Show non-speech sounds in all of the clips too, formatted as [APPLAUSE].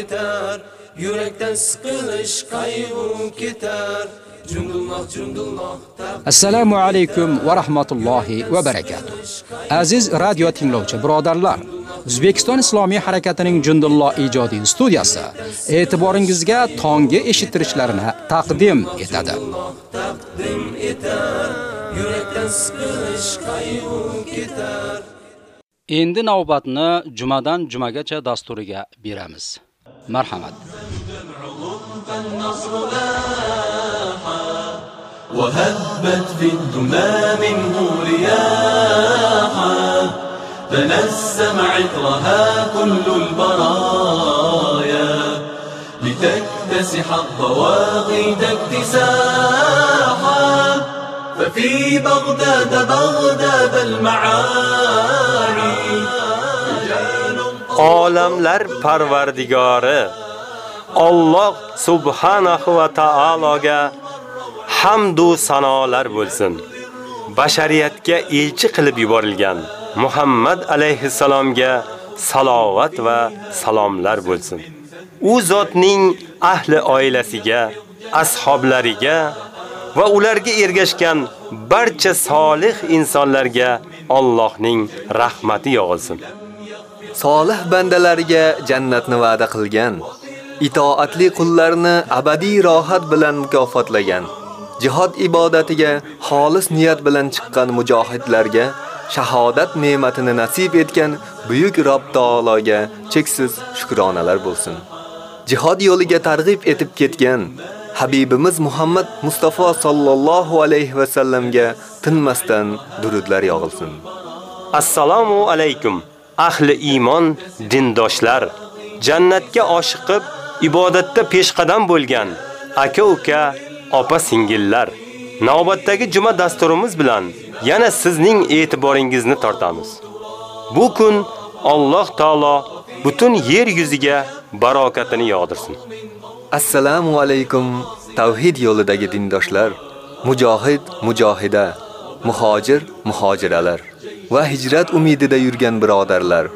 Etar yurakdan siqilish qayg'u ketar Jundulloh Jundulloh Assalomu alaykum va rahmatullohi va barakatuh. Aziz radio tinglovchi birodarlar, O'zbekiston Islomiy harakatining Jundulloh ijodiy studiyasi e'tiboringizga tongi eshittirishlarini taqdim etadi. yurakdan siqilish qayg'u ketar Endi navbatni jumadan jumagacha dasturiga beramiz. Marhamat. وهبت في الدمى منه رياحا تنسم عطرها كل البرايا لتكتسح الضواغد اكتساحا ففي بغداد بغداد المعاني رجال olamlar parvardigori Alloh subhanahu va taologa hamd va sanolar bo'lsin. Bashariyatga elchi qilib yuborilgan Muhammad alayhisalomga salovat va salomlar bo'lsin. U zotning ahli oilasiga, ashablariga va ularga ergashgan barcha solih insonlarga Allohning rahmati yog'ilsin. Solih bandalarga jannatni va'da qilgan, itoatli qullarni abadiy rohat bilan mukofotlagan, jihad ibodatiga xolis niyat bilan chiqqan mujohidlarga shahodat ne'matini nasib etgan buyuk Rob taologa cheksiz shukronalar bo'lsin. Jihad yo'liga targ'ib etib ketgan Habibimiz Muhammad Mustafa sallallohu alayhi va sallamga tinmasdan durudlar yog'ilsin. Assalomu alaykum ahli iymon dindoshlar. Jannatga oshiqib ibodatda peshqadam bo'lgan aka-uka, opa-singillar. Navbatdagi juma dasturimiz bilan yana sizning e'tiboringizni tortamiz. Bu kun Alloh taolo butun yer yuziga barokatini yog'dirsin. Assalomu alaykum tavhid yo'lidagi dindoshlar, mujohid, mujohida, muhojir, muhojiralar va hijrat umidida yurgan birodarlar.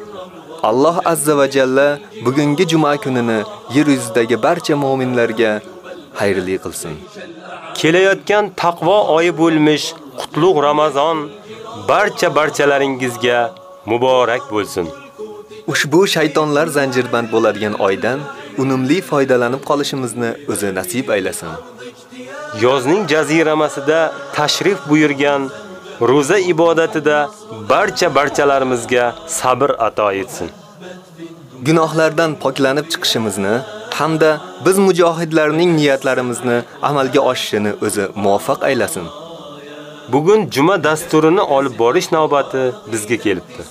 Alloh azza va jalla bugungi juma kunini yer yuzidagi barcha mu'minlarga xayrli qilsin. Kelayotgan taqvo oyi bo'lmish qutlug' Ramazon barcha barchalaringizga muborak bo'lsin. Ushbu shaytonlar zanjirband bo'ladigan oydan unumli foydalanib qolishimizni o'zi nasib aylasin. Yozning jaziramasida tashrif buyurgan roza ibodatida barcha barchalarimizga sabr ato etsin. Gunohlardan poklanib chiqishimizni hamda biz mujohidlarning niyatlarimizni amalga oshishini o'zi muvaffaq aylasin. Bugun juma dasturini olib borish navbati bizga kelibdi.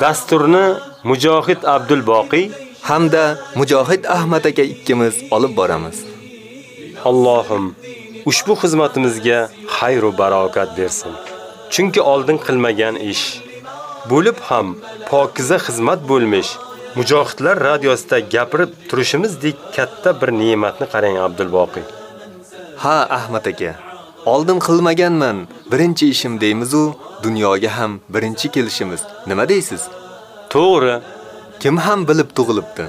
Dasturni Mujohid Abdul Boqiy hamda Mujohid Ahmad aka ikkimiz olib boramiz. Allohim ushbu xizmatimizga xayr va barokat bersin. Chunki oldin qilmagan ish bo'lib ham pokiza xizmat bo'lmish. Mujohidlar radiosida gapirib turishimizdek katta bir ne'matni qarang Abdulboqiy. Ha Ahmad aka, oldin qilmaganman, birinchi ishim deymiz-u, dunyoga ham birinchi kelishimiz. Nima deysiz? To'g'ri. Kim ham bilib tug'ilibdi?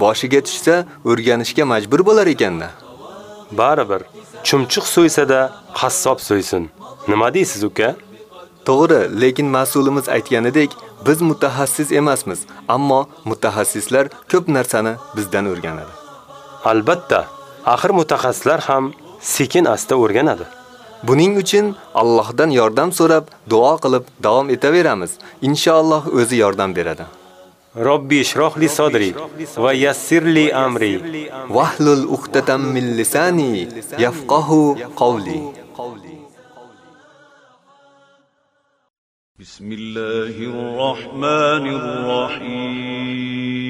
Boshiga tushsa, o'rganishga majbur bo'lar ekanda. Baribir chumchuq so'ysa-da qassob so'ysin. Nima deysiz uka? To'g'ri, lekin mas'ulimiz aytganidek, biz mutaxassis emasmiz, ammo mutaxassislar ko'p narsani bizdan o'rganadi. Albatta, axir mutaxassislar ham sekin asta o'rganadi. Buning uchun Allohdan yordam so'rab, duo qilib davom etaveramiz. Inshaalloh o'zi yordam beradi. ربي اشرح لي صدري ويسر لي أمري. واحلل عقدة من لساني يفقهوا قولي. بسم الله الرحمن الرحيم.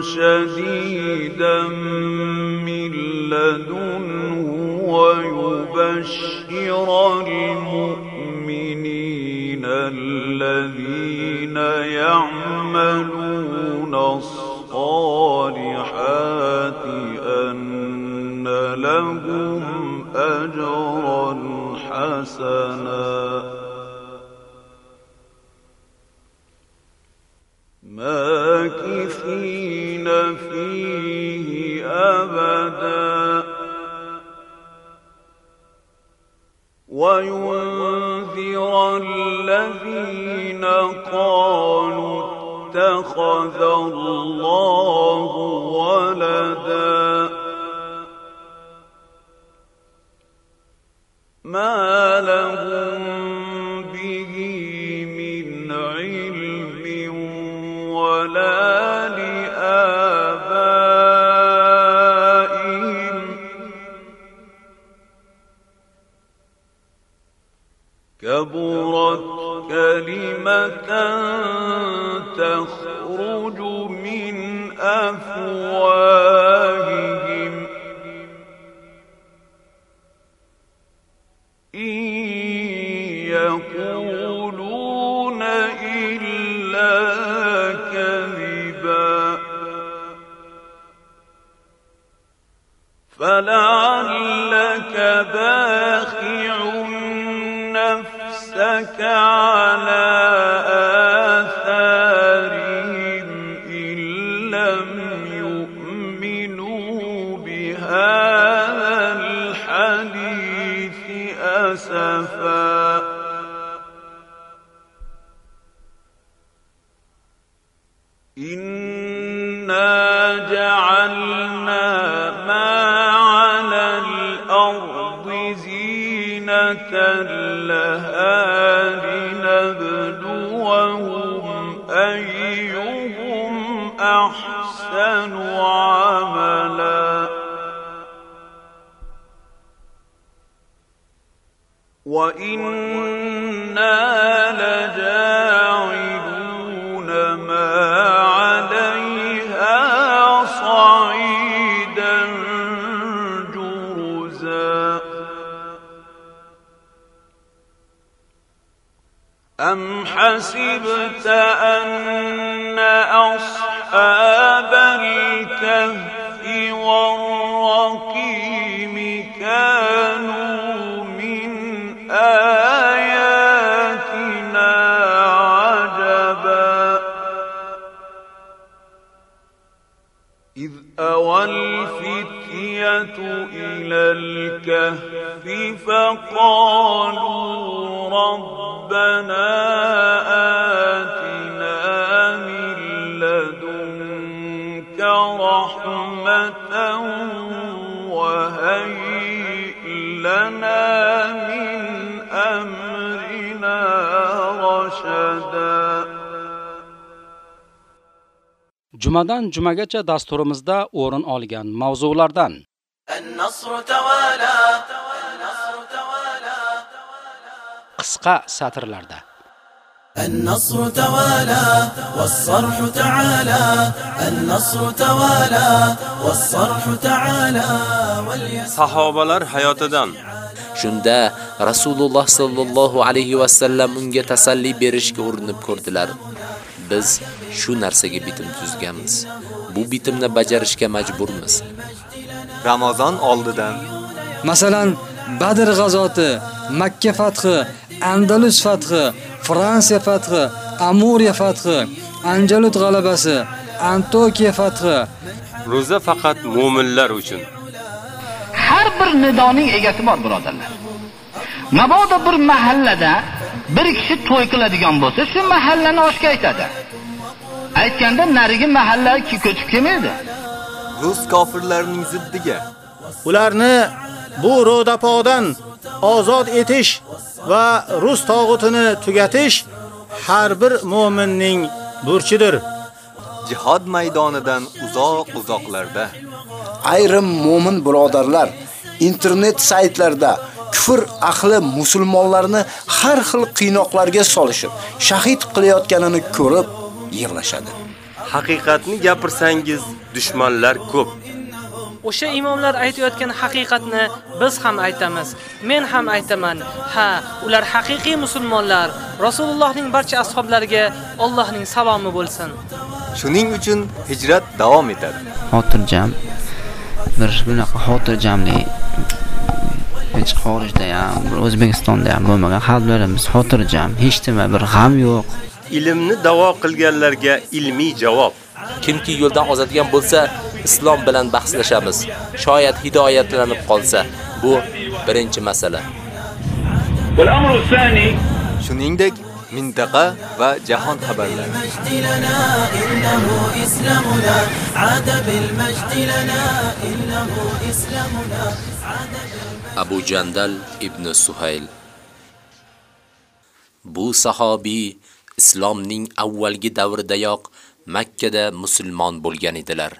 شديدا من لدنه ويبشر المؤمنين الذين يعملون الصالحات أن لهم إذ أوى الفتية إلى الكهف فقالوا ربنا آتنا Jumadan jumagacha dasturimizda o'rin olgan mavzulardan النصر توالى النصر توالى qisqa satrlarda النصر توالى والصرح تعالى النصر توالى والصرح تعالى واليسر Sahobalar hayotidan Shunda Rasululloh sallallohu alayhi va sallam unga tasalli berishga urinib ko'rdilar. Biz shu narsaga bitim tuzganmiz. Bu bitimni bajarishga majburmiz. Ramazon oldidan Masalan, Badr g'azoti, Makka fathi, Andalus fathi, Fransiya fathi, Amuriya fathi, Anjalut g'alabasi, Antokiya fathi, ro'za faqat mu'minlar uchun. har bir nidoning egasi bor birodarlar. Mabodo bir mahallada bir kishi to'y qiladigan bo'lsa, shu mahallani oshga aytadi. Aytganda narigi mahalla ki ko'chib kelmaydi. rus kofirlarining ziddiga ularni bu ro'dapodan ozod etish va rus tog'utini tugatish har bir mu'minning burchidir. jihod maydonidan uzoq-uzoqlarda ayrim mo'min birodarlar internet saytlarda kufr ahli musulmonlarni har xil qiynoqlarga solishib, shahid qilayotganini ko'rib yig'lashadi. Haqiqatni gapirsangiz, dushmanlar ko'p. O'sha imomlar aytayotgan haqiqatni biz ham aytamiz. Men ham aytaman. Ha, ular haqiqiy musulmonlar. Rasulullohning barcha ashablariga Allohning salomi bo'lsin. Shuning uchun hijrat davom etadi. Xotirjam bir bunaqa xotirjamlik hech xorijda ham, O'zbekistonda ham bo'lmagan xalqlarimiz xotirjam, hech nima bir g'am yo'q. Ilmni davo qilganlarga ilmiy javob. Kimki yo'ldan ozadigan bo'lsa, islom bilan bahslashamiz. Shoyat hidoyatlanib qolsa, bu birinchi masala. Shuningdek, mintaqa va jahon xabarlari. Abu Jandal ibn Suhayl Bu sahobiy islomning avvalgi davridayoq Makka da musulmon bo'lgan edilar.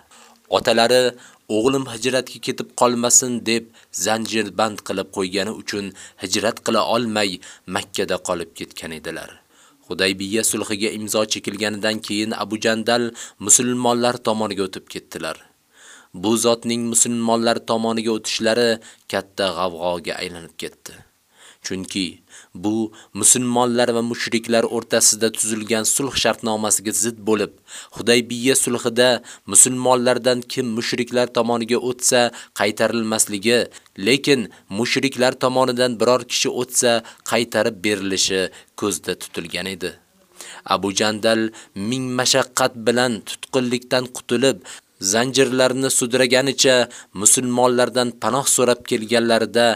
Otalari o'g'lim hijratga ketib qolmasin deb zanjirband qilib qo'ygani uchun hijrat qila olmay makkada qolib ketgan edilar. Hudaybiya sulhiga imzo chekilganidan keyin Abu Jandal musulmonlar tomoniga o'tib ketdilar. Bu zotning musulmonlar tomoniga o'tishlari katta g'avg'oga aylanib ketdi. Chunki bu musulmonlar va mushriklar o'rtasida tuzilgan sulh shartnomasiga zid bo'lib, Hudaybiya sulhida musulmonlardan kim mushriklar tomoniga o'tsa qaytarilmasligi, lekin mushriklar tomonidan biror kishi o'tsa qaytarib berilishi ko'zda tutilgan edi. Abu Jandal ming mashaqqat bilan tutqunlikdan qutulib, zanjirlarni sudraganicha musulmonlardan panoh so'rab kelganlarida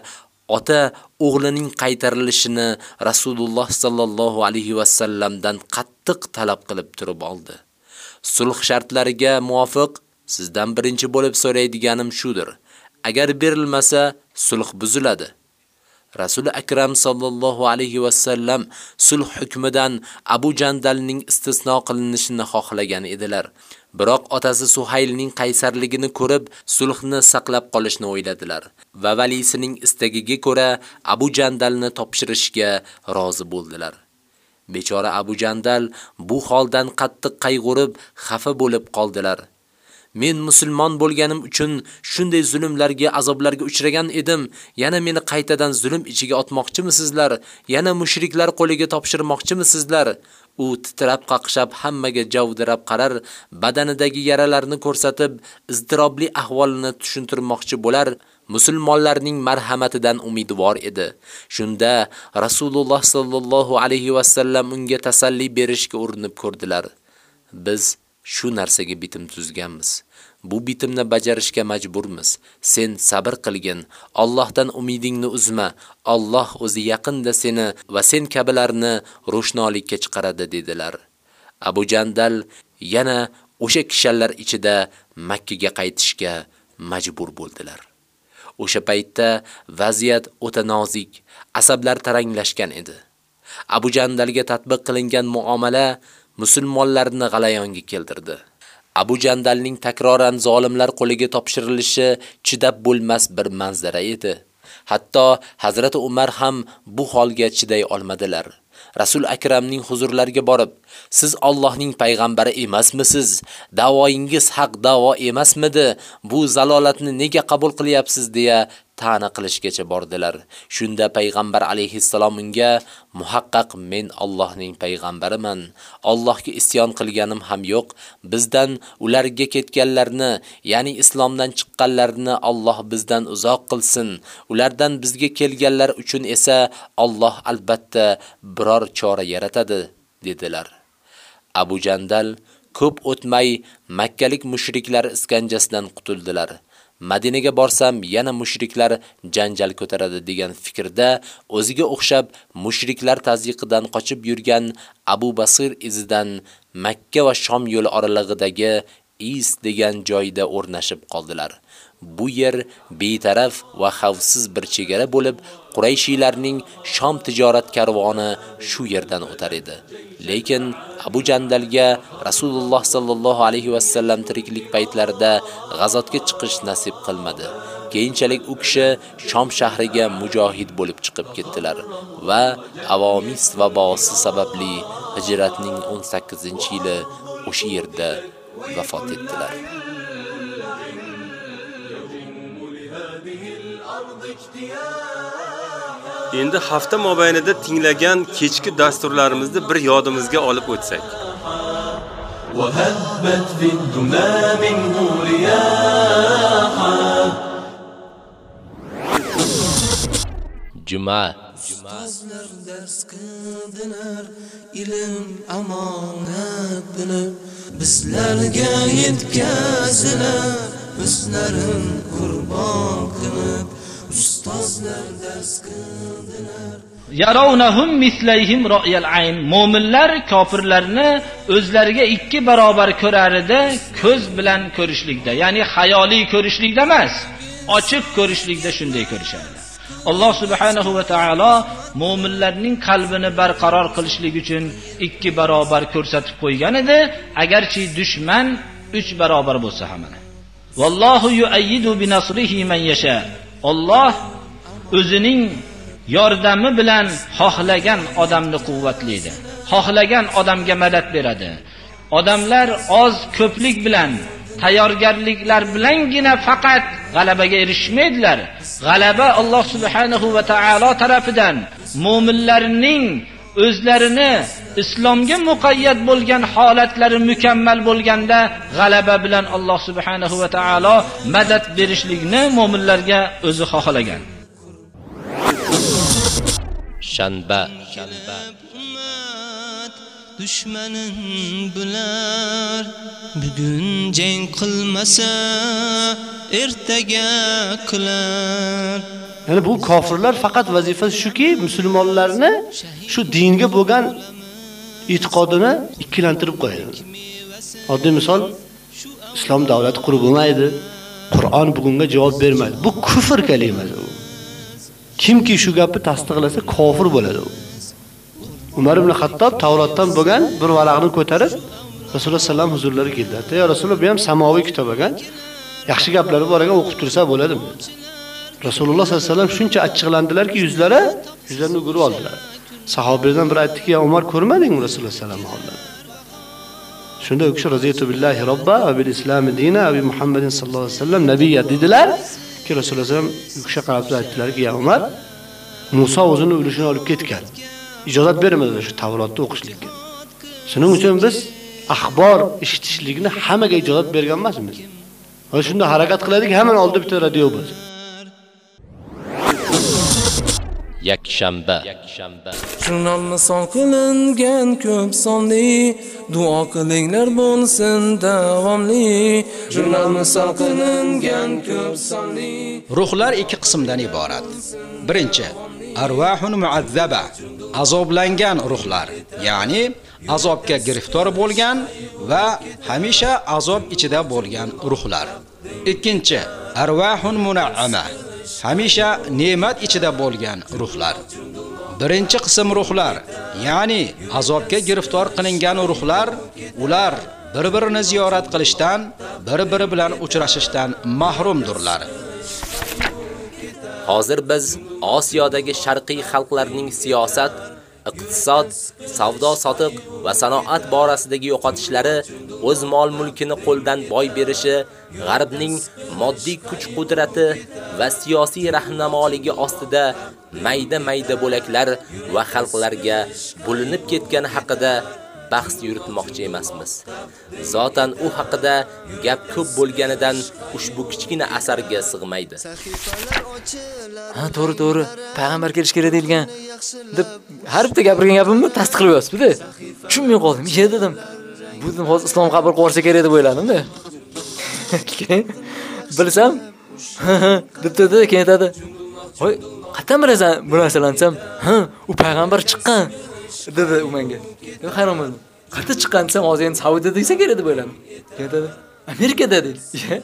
ota o'g'lining qaytarilishini Rasululloh sallallohu alayhi va sallamdan qattiq talab qilib turib oldi. Sulh shartlariga muvofiq sizdan birinchi bo'lib so'raydiganim shudir. Agar berilmasa, sulh buziladi. Rasul Akram sallallohu alayhi va sallam sulh hukmidan Abu Jandalning istisno qilinishini xohlagan edilar. Biroq otasi Suhaylning qaysarligini ko'rib, sulhni saqlab qolishni o'yladilar va valisining istagiga ko'ra Abu Jandalni topshirishga rozi bo'ldilar. Bechora Abu Jandal bu holdan qattiq qayg'urib, xafa bo'lib qoldilar. Men musulmon bo'lganim uchun shunday zulmlarga, azoblarga uchragan edim. Yana meni qaytadan zulm ichiga otmoqchimisizlar? Yana mushriklar qo'liga topshirmoqchimisizlar? U titrab qaqshab hammaga javdirab qarar, badanidagi yaralarni ko'rsatib, iztirobli ahvolini tushuntirmoqchi bo'lar. musulmonlarning marhamatidan umidvor edi. Shunda Rasululloh sallallohu alayhi va sallam unga tasalli berishga urinib ko'rdilar. Biz shu narsaga bitim tuzganmiz. Bu bitimni bajarishga majburmiz. Sen sabr qilgin. Allohdan umidingni uzma. Alloh o'zi yaqinda seni va sen kabilarni ro'shnolikka chiqaradi dedilar. Abu Jandal yana o'sha kishanlar ichida Makka ga qaytishga majbur bo'ldilar. O'sha paytda vaziyat o'ta nozik, asablar taranglashgan edi. Abu Jandalga tatbiq qilingan muomala musulmonlarni g'alayonga keltirdi. Abu Jandalning takroran zolimlar qo'liga topshirilishi chidab bo'lmas bir manzara edi. Hatto Hazrat Umar ham bu holga chiday olmadilar. Rasul Akramning huzurlariga borib, siz Allohning payg'ambari emasmisiz? da'voingiz haq da'vo emasmidi? Bu zalolatni nega qabul qilyapsiz deya ta'na qilishgacha bordilar. Shunda payg'ambar alayhissalom унга muhaqqaq men Allohning payg'ambariman. Allohga isyon qilganim ham yo'q. Bizdan ularga ketganlarni, ya'ni islomdan chiqqanlarni Alloh bizdan uzoq qilsin. Ulardan bizga kelganlar uchun esa Alloh albatta biror chora yaratadi, dedilar. Abu Jandal ko'p o'tmay makkalik mushriklar iskanjasidan qutuldilar. Madinaga borsam yana mushriklar janjal ko'taradi degan fikrda o'ziga o'xshab mushriklar tazyiqidan qochib yurgan Abu Basir izidan Makka va Shom yo'li oralig'idagi Is degan joyda o'rnashib qoldilar. Bu yer betaraf va xavfsiz bir chegara bo'lib, Qurayshiylarning Sham tijorat karvoni shu yerdan o'tar edi. Lekin Abu Jandalga Rasululloh sallallohu alayhi va sallam tiriklik paytlarida g'azotga chiqish nasib qilmadi. Keyinchalik u kishi Sham shahriga mujohid bo'lib chiqib ketdilar va avomis va bosi sababli hijratning 18-yili o'sha yerda vafot etdilar. endi hafta мобайнида tinglagan kechki dasturlarimizni bir yodimizga olib o'tsak. Жума dars qildilar ilm amonat bilib bizlarga yetkazilar o'zlarin qurbon qilib. Ustozlar Yarawnahum mislayhim ra'yal ayn. Mo'minlar kofirlarni o'zlariga ikki barobar ko'rar edi, ko'z bilan ko'rishlikda, ya'ni xayoliy ko'rishlikda emas, ochiq ko'rishlikda shunday ko'rishadi. Alloh subhanahu va taolo mo'minlarning qalbini barqaror qilishlik uchun ikki barobar ko'rsatib qo'ygan edi, agarchi dushman uch barobar bo'lsa ham. Vallohu yuayyidu bi nasrihi man yasha. Alloh o'zining yordami bilan xohlagan odamni quvvatlaydi. Xohlagan odamga madad beradi. Odamlar oz ko'plik bilan tayyorgarliklar bilangina faqat g'alabaga erishmaydilar. G'alaba Alloh subhanahu va taolo tarafidan mu'minlarning o'zlarini islomga muqayyat bo'lgan holatlari mukammal bo'lganda g'alaba bilan Alloh subhanahu va taolo madad berishlikni mu'minlarga o'zi xohlagan. shanba. Dushmanin bular. Bugun jang qilmasa ertaga qilar Ya'ni bu kofirlar faqat vazifasi shuki, musulmonlarni shu dinga bo'lgan e'tiqodini ikkilantirib qo'yadi. Oddiy misol, islom davlati qurib bo'lmaydi. Qur'on bugunga javob bermaydi. Bu kufr kalimasi u. Kimki shu gapni tasdiqlasa kofir bo'ladi u. Umar ibn Xattob Tavrotdan bo'lgan bir varaqni ko'tarib Rasululloh sallam huzurlariga keldi. "Ya Rasululloh, bu ham samoviy kitob ekan. Yaxshi gaplari bor ekan, o'qib tursa bo'ladimi?" Rasululloh sallallohu alayhi vasallam shuncha achchiqlandilarki, yuzlari yuzlarini o'girib oldilar. Sahobiylardan biri aytdiki, "Ya Umar ko'rmadingmi Rasululloh sallallohu alayhi vasallam?" Shunda u kishi raziyatu billahi robba va bil islami dina va bi Muhammadin sallallohu alayhi vasallam nabiyya dedilar. Ki Rasululloh sallam u kishi qarab aytdilarki, "Ya Umar, Musa o'zini ulushini olib ketgan. Ijozat bermadilar shu Tavrotni o'qishlikka. Shuning uchun biz axbor eshitishlikni hammaga ijozat bergan emasmiz. Va shunda harakat qiladik, hamma oldida bitta radio bo'lsin. Yakshanba Jurnal misol qilingan ko'p sonli duo qilinglar bo'lsin davomli Jurnal misol qilingan ko'p sonli Ruhlar ikki qismdan iborat. Birinchi, arvahun muazzaba, azoblangan ruhlar, ya'ni azobga giriftor bo'lgan va hamisha azob ichida bo'lgan ruhlar. Ikkinchi, arvahun muna'ama, hamisha ne'mat ichida bo'lgan ruhlar. Birinchi qism ruhlar, ya'ni azobga giriftor qilingan ruhlar, ular bir-birini ziyorat qilishdan, bir-biri bilan uchrashishdan mahrumdurlar. Hozir biz Osiyodagi sharqiy xalqlarning siyosat, iqtisod, savdo sotiq va sanoat borasidagi yo'qotishlari, o'z mol-mulkini qo'ldan boy berishi, g'arbning moddiy kuch-qudrati va siyosiy rahnamoligi ostida mayda-mayda bo'laklar va xalqlarga bo'linib ketgani haqida bahs yuritmoqchi emasmiz. Zotan u haqida gap ko'p bo'lganidan ushbu kichkina asarga sig'maydi. Ha, to'g'ri, to'g'ri. Payg'ambar kelish kerak deyilgan deb har bitta gapirgan gapimni tasdiqlab yozibdi. Tushunmay qoldim. "Ye" dedim. Bu hozir islom qabul qilsa kerak deb o'yladim-da. [LAUGHS] Keyin bilsam, [LAUGHS] deb dedi, keyin aytadi. "Voy, qayerdan bilasan bu narsalarni desam, "Ha, u payg'ambar chiqqan." Dedi u menga. Men hayron bo'ldim. Qayerda chiqqan desam, hozir endi Saudiyada desa kerak deb o'yladim. Aytadi, "Amerikada" dedi. [LAUGHS]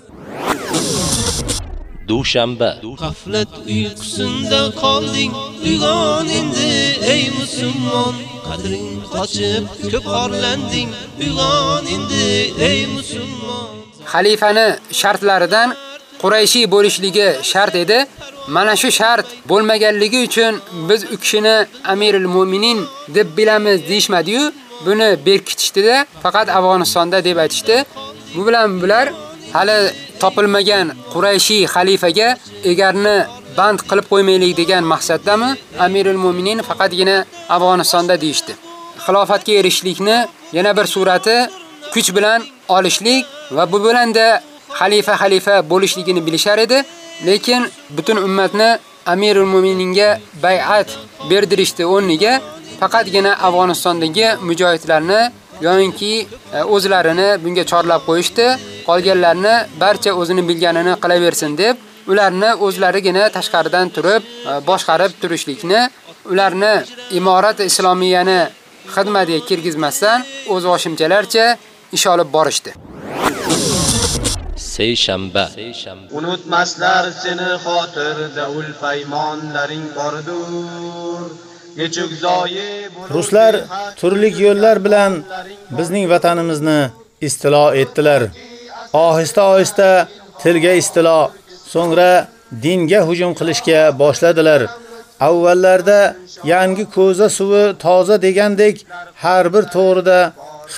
Dushanba G'aflat uyqusinda qolding uyg'on endi ey musulmon qadring qochib ko'p orlanding uyg'on endi ey musulmon Xalifani shartlaridan Qurayshi bo'lishligi shart edi. Mana shu shart bo'lmaganligi uchun biz u kishini Amirul Mu'minin deb bilamiz deyshmadi-yu, buni berkitishdi-da, faqat Afg'onistonda deb aytishdi. Bu bilan bular hali topilmagan Qurayshi xalifaga egarni band qilib qo'ymaylik degan maqsaddami Amirul Mu'minin faqatgina Afg'onistonda deyshti. Xilofatga erishlikni yana bir surati kuch bilan olishlik va bu bilan da xalifa bo'lishligini bilishar edi, lekin butun ummatni Amirul Mu'mininga bay'at berdirishdi o'rniga faqatgina Afg'onistondagi mujohidlarni yo'inki e, o'zlarini bunga chorlab qo'yishdi, qolganlarni barcha o'zini bilganini qilaversin deb ularni o'zlarigina tashqaridan turib e, boshqarib turishlikni, ularni imorat islomiyani xizmatiga kirgizmasdan o'z oshimchalarcha ish olib borishdi. Seyshanba. Unutmaslar seni xotirda ul paymonlaring bordur. Ruslar turli yo'llar bilan bizning vatanimizni istilo etdilar. Ohista-ohista tilga istilo, so'ngra dinga hujum qilishga boshladilar. Avvallarda yangi ko'za suvi toza degandek har bir to'g'rida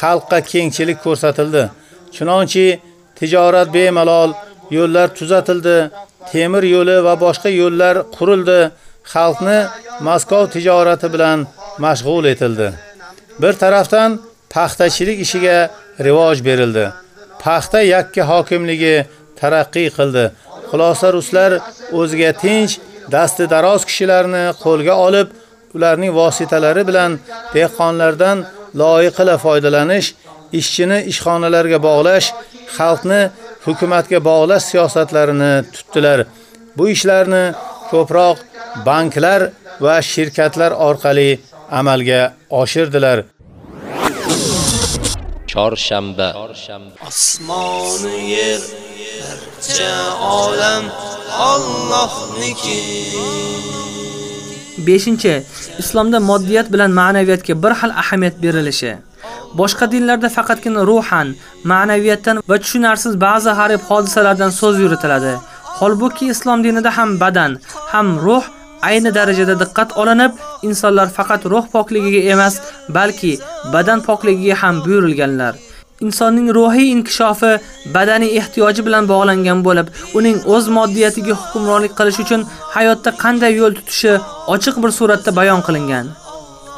xalqqa kengchilik ko'rsatildi. Chunonchi tijorat bemalol, yo'llar tuzatildi, temir yo'li va boshqa yo'llar qurildi. Xalqni Moskva tijorati bilan mashg'ul etildi. Bir tarafdan paxtachilik ishiga rivoj berildi. Paxta yakka hokimligi taraqqiy qildi. Xulosa ruslar o'ziga tinch, dasti daroz kishilarni qo'lga olib, ularning vositalari bilan dehqonlardan loyiqila foydalanish, ishchini ishxonalarga bog'lash, xalqni hukumatga bog'lash siyosatlarini tutdilar. Bu ishlarni ko'proq banklar va shirkatlar orqali amalga oshirdilar. Chorshanba. Osmonu yer barcha olam Allohniki. 5. Islomda moddiyat bilan ma'naviyatga bir xil ahamiyat berilishi. Boshqa dinlarda faqatgina ruhan, маанавияттан va tushunarsiz ba'zi g'arib hodisalardan so'z yuritiladi. Holbuki islom dinida ham badan, ham ruh ayni darajada diqqat olinib, insonlar faqat ruh pokligiga emas, balki badan pokligiga ham buyurilganlar. Insonning ruhiy inkishofi badaniy ehtiyoji bilan bog'langan bo'lib, uning o'z moddiyatiga hukmronlik qilish uchun hayotda qanday yo'l tutishi ochiq bir suratda bayon qilingan.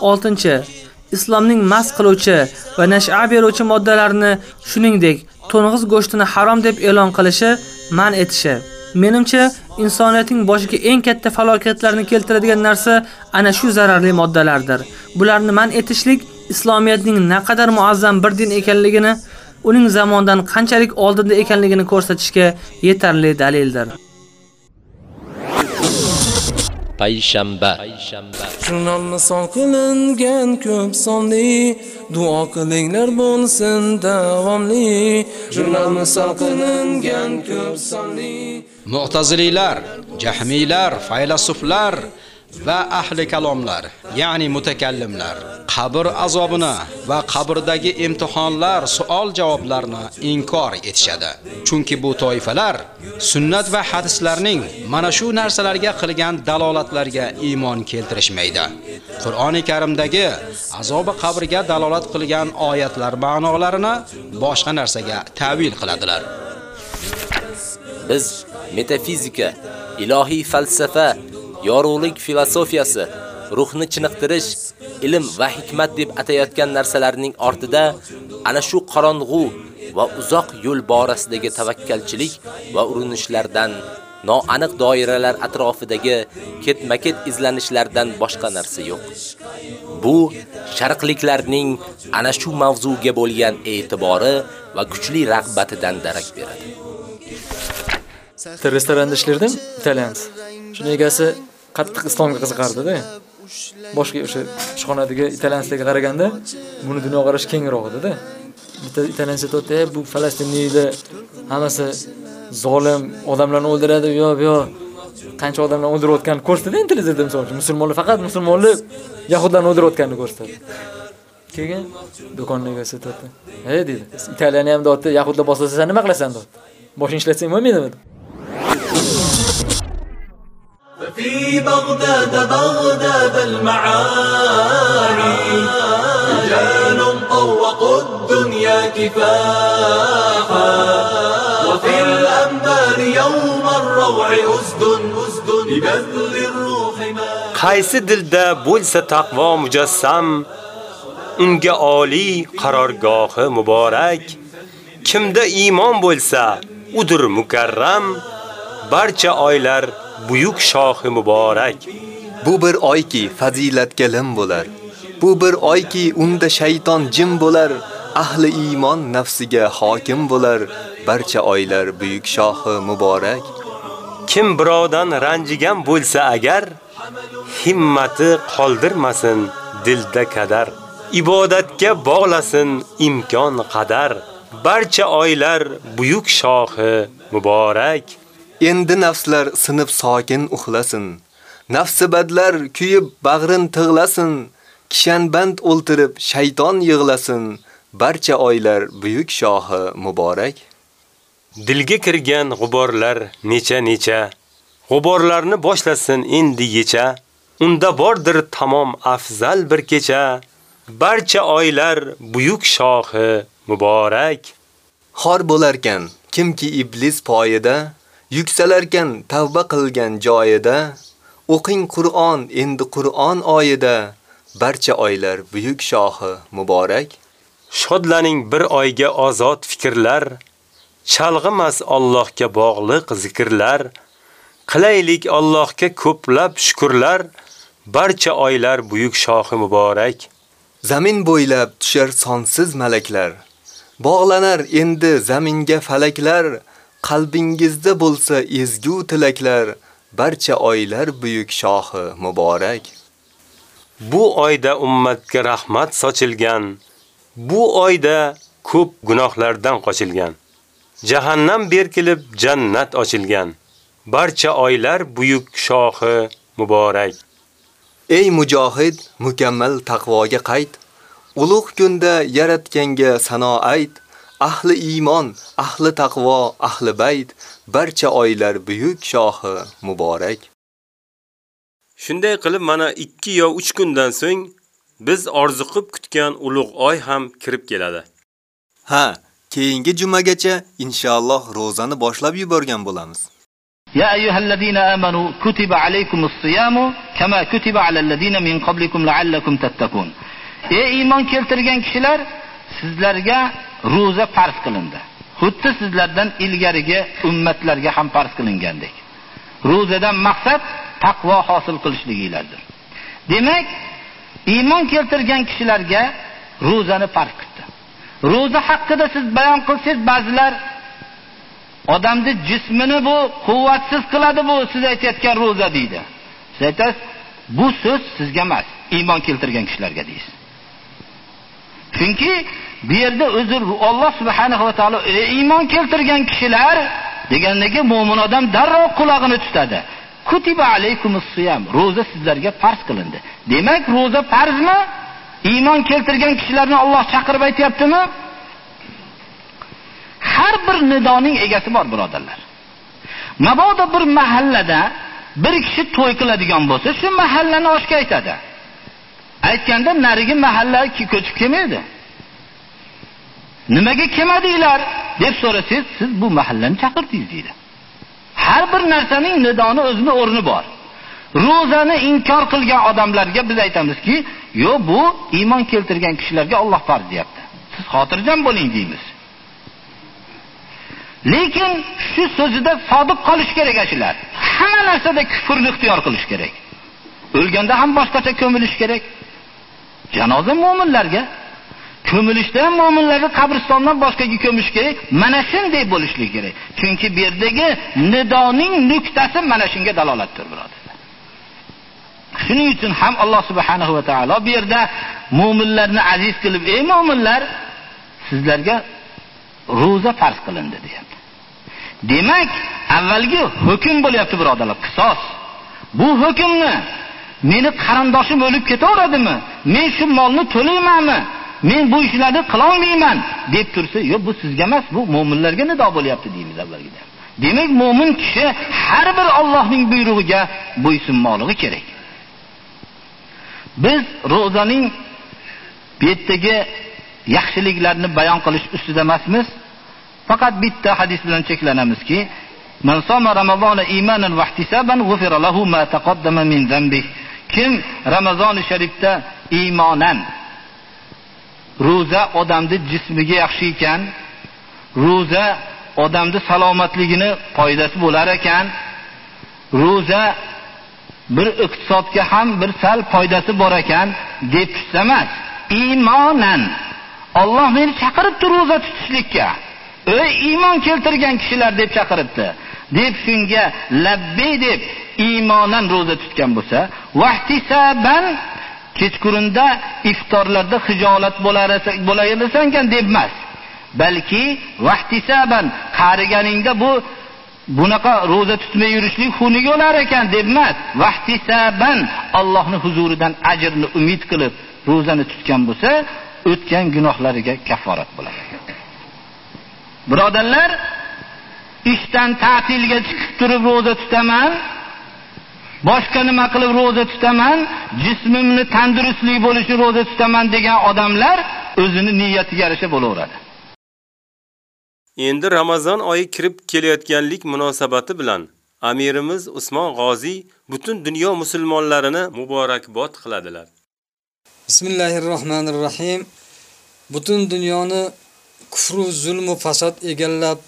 6. Islomning mas qiluvchi va nash'a beruvchi moddalarini, shuningdek, to'ng'iz go'shtini harom deb e'lon qilishi, man etishi. Menimcha, insoniyatning boshiga eng katta falokatlarni keltiradigan narsa ana shu zararli moddalardir. Bularni man etishlik islomiyatning naqadar muazzam bir din ekanligini, uning zamondan qanchalik oldinda ekanligini ko'rsatishga yetarli dalildir. Jurnalni son qilingan ko'p sonli. Duo qilinglar bo'lsin davomli. Jurnalni son qilingan ko'p sonli. Mu'tazililar, jahmiylar, faylasuflar va ahli kalomlar, ya'ni mutakallimlar qabr azobini va qabrdagi imtihonlar, savol javoblarni inkor etishadi. Chunki bu toifalar sunnat va hadislarning mana shu narsalarga qilgan dalolatlarga iymon keltirishmaydi. Qur'oni Karimdagi azobi qabrga dalolat qilgan oyatlar ma'nolarini boshqa narsaga ta'vil qiladilar. Biz metafizika, ilohiy falsafa, yorug'lik filosofiyasi, ruhni chiniqtirish, ilm va hikmat deb atayotgan narsalarning ortida ana shu qorong'u va uzoq yo'l borasidagi tavakkalchilik va urinishlardan noaniq doiralar atrofidagi ketma-ket izlanishlardan boshqa narsa yo'q. Bu sharqliklarning ana shu mavzuga bo'lgan e'tibori va kuchli rag'batidan darak beradi. restoranda ishlardim, talant. Shuni egasi qattiq islomga qiziqardi-da. Boshqa o'sha ishxonadagi italyanslarga qaraganda buni dunyoqarashi kengroq edi-da. Bitta italyancha aytdi, "Bu Falastinliklar hammasi zolim, odamlarni o'ldiradi, yo yo qancha odamlarni o'ldirib o'ldirayotganini ko'rsatdi televizorda misol uchun. Musulmonlar faqat musulmonlar yahudlarni o'ldirib o'tganini ko'rsatdi. Keyin do'konning egasi aytdi, "Ey" dedi. "Italiyani ham dotdi, yahudlar boslasa sen nima qilasan?" dedi. Boshing ishlatsang bo'lmaydimi? في بغداد بغداد المعاني رجال طوقوا الدنيا كفاحا وفي الأنبار يوم الروع أسد أسد ببذل الروح ما qaysi dilda bo'lsa taqvo mujassam unga oliy qarorgohi muborak kimda iymon bo'lsa udur mukarram barcha oylar buyuk shohi muborak Bu bir oyki fazilatga lim bo'lar. Bu bir oyki unda shayton jim bo'lar. Ahli iymon nafsiga hokim bo'lar. Barcha oylar buyuk shohi muborak. kim birovdan ranjigan bo'lsa agar himmati qoldirmasin dilda kadar ibodatga bog'lasin imkon qadar barcha oylar buyuk shohi muborak Endi nafslar sinib sokin uxlasin. Nafsi badlar kuyib bag'rin tig'lasin. Kishanband o'ltirib shayton yig'lasin. Barcha oylar buyuk shohi muborak. dilga kirgan g'uborlar necha necha g'uborlarni boshlasin endi yecha unda bordir tamom afzal bir kecha barcha oylar buyuk shohi muborak Xor bo'larkan kimki iblis poyida, Yükselerken tavba kılgen joyida, o'qing Qur'on endi Qur'on oyida, barcha oylar buyuk shohi muborak. Shodlaning bir oyga ozod fikrlar, chalg'imas Allohga bog'liq zikrlar, qilaylik Allohga ko'plab shukrlar, barcha oylar buyuk shohi muborak. Zamin bo'ylab tushar sonsiz malaklar. Bog'lanar endi zaminga falaklar, qalbingizda bo'lsa ezgu tilaklar, barcha oylar buyuk shohi muborak. Bu oyda ummatga rahmat sochilgan. Bu oyda ko'p gunohlardan qochilgan. Jahannam berkilib jannat ochilgan. Barcha oylar buyuk shohi muborak. Ey mujohid, mukammal taqvoga qayt. Ulug' kunda yaratganga sano ayt. ahli iymon, ahli taqvo, ahli bayt, barcha oylar buyuk shohi muborak. Shunday qilib mana 2 yo 3 kundan so'ng biz orziqib kutgan ulug' oy ham kirib keladi. Ha, keyingi jumagacha inshaalloh ro'zani boshlab yuborgan bo'lamiz. Ya ayyuhallazina amanu kutiba alaykumus-siyamu kama kutiba alallazina min qablikum la'allakum tattaqun. Ey iymon keltirgan kishilar, sizlarga roza farz qilindi. Xuddi sizlardan ilgarigi ummatlarga ham farz qilingandek. Rozadan maqsad taqvo hosil qilishligilardir. Demak, iymon keltirgan kishilarga rozani farz qildi. Roza haqida siz bayon qilsangiz, ba'zilar odamni jismini bu quvvatsiz qiladi bu siz aytayotgan roza deydi. Siz aytasiz, bu so'z sizga emas, iymon keltirgan kishilarga deysiz. Chunki bu yerda o'zi Alloh subhanahu va taolo e, iymon keltirgan kishilar degandagi mu'min odam darrov qulog'ini tutadi. Kutiba alaykumus siyam. Roza sizlarga farz qilindi. Demak, roza farzmi? Iymon keltirgan kishilarni Alloh chaqirib aytayaptimi? Har bir nidoning egasi bor, birodarlar. Mabodo bir mahallada bir kishi to'y qiladigan bo'lsa, shu mahallani oshga aytadi. Aytganda narigi mahallaga ko'chib kelmaydi. Nimaga kelmadinglar deb so'rasangiz, siz bu mahallani chaqirdingiz deydi. Har bir narsaning nidoni o'zini o'rni bor. Ro'zani inkor qilgan odamlarga biz aytamizki, "Yo'q, bu iymon keltirgan kishilarga Alloh farz deyapti. Siz xotirjam bo'ling" deymiz. Lekin shu so'zida sodiq qolish kerak ashular. Hamma narsada kufrni ixtiyor qilish kerak. O'lganda ham boshqacha ko'milish kerak. Janoza mu'minlarga ko'milishda ham mu'minlarni qabristondan boshqaga ko'mish kerak. Mana shunday bo'lishligi kerak. Chunki bu yerdagi nidoning nuqtasi mana shunga dalolatdir, birodarlar. Shuning uchun ham Alloh subhanahu va taolo bu yerda mu'minlarni aziz qilib, ey mu'minlar, sizlarga roza farz qilindi deyapti. Demak, avvalgi hukm bo'lyapti birodarlar, qisos. Bu hukmni meni qarindoshim o'lib ketaveradimi? Men shu molni to'laymanmi? Men bu ishlarni qila olmayman deb tursa, yo'q bu sizga emas, bu mu'minlarga nido bo'lyapti deymiz avvalgida. Demak, mu'min kishi har bir Allohning buyrug'iga bo'ysunmoqligi kerak. Biz ro'zaning bu yerdagi yaxshiliklarni bayon qilish ustida emasmiz. Faqat bitta hadis bilan cheklanamizki, Man soma Ramazona imanan va ihtisaban g'ufira lahu ma taqaddama min zambihi. Kim Ramazoni sharifda iymonan ro'za odamni jismiga yaxshi ekan, ro'za odamni salomatligini foydasi bo'lar ekan, ro'za bir iqtisodga ham bir sal foydasi bor ekan deb tutsa emas. Iymonan Alloh meni chaqiribdi ro'za tutishlikka. Ey iymon keltirgan kishilar deb chaqiribdi. deb shunga labbay deb iymonan roza tutgan bo'lsa, vahtisaban kechqurunda iftorlarda xijolat bo'laversan ekan deb emas. Balki vahtisaban qariganingda bu bunaqa roza tutmay yurishlik xunuk olar ekan deb emas. Vahtisaban Allohning huzuridan ajrni umid qilib rozani tutgan bo'lsa, o'tgan gunohlariga kafforat bo'ladi. Birodarlar, ishdan ta'tilga chiqib turib roza tutaman, boshqa nima qilib roza tutaman, jismimni tandurustlik bo'lishi roza tutaman degan odamlar o'zini niyatiga yarasha bo'laveradi. Endi Ramazon oyi kirib kelayotganlik munosabati bilan amirimiz Usmon G'oziy butun dunyo musulmonlarini muborakbod qiladilar. Bismillahirrohmanirrohim. Butun dunyoni kufr va zulm va fasod egallab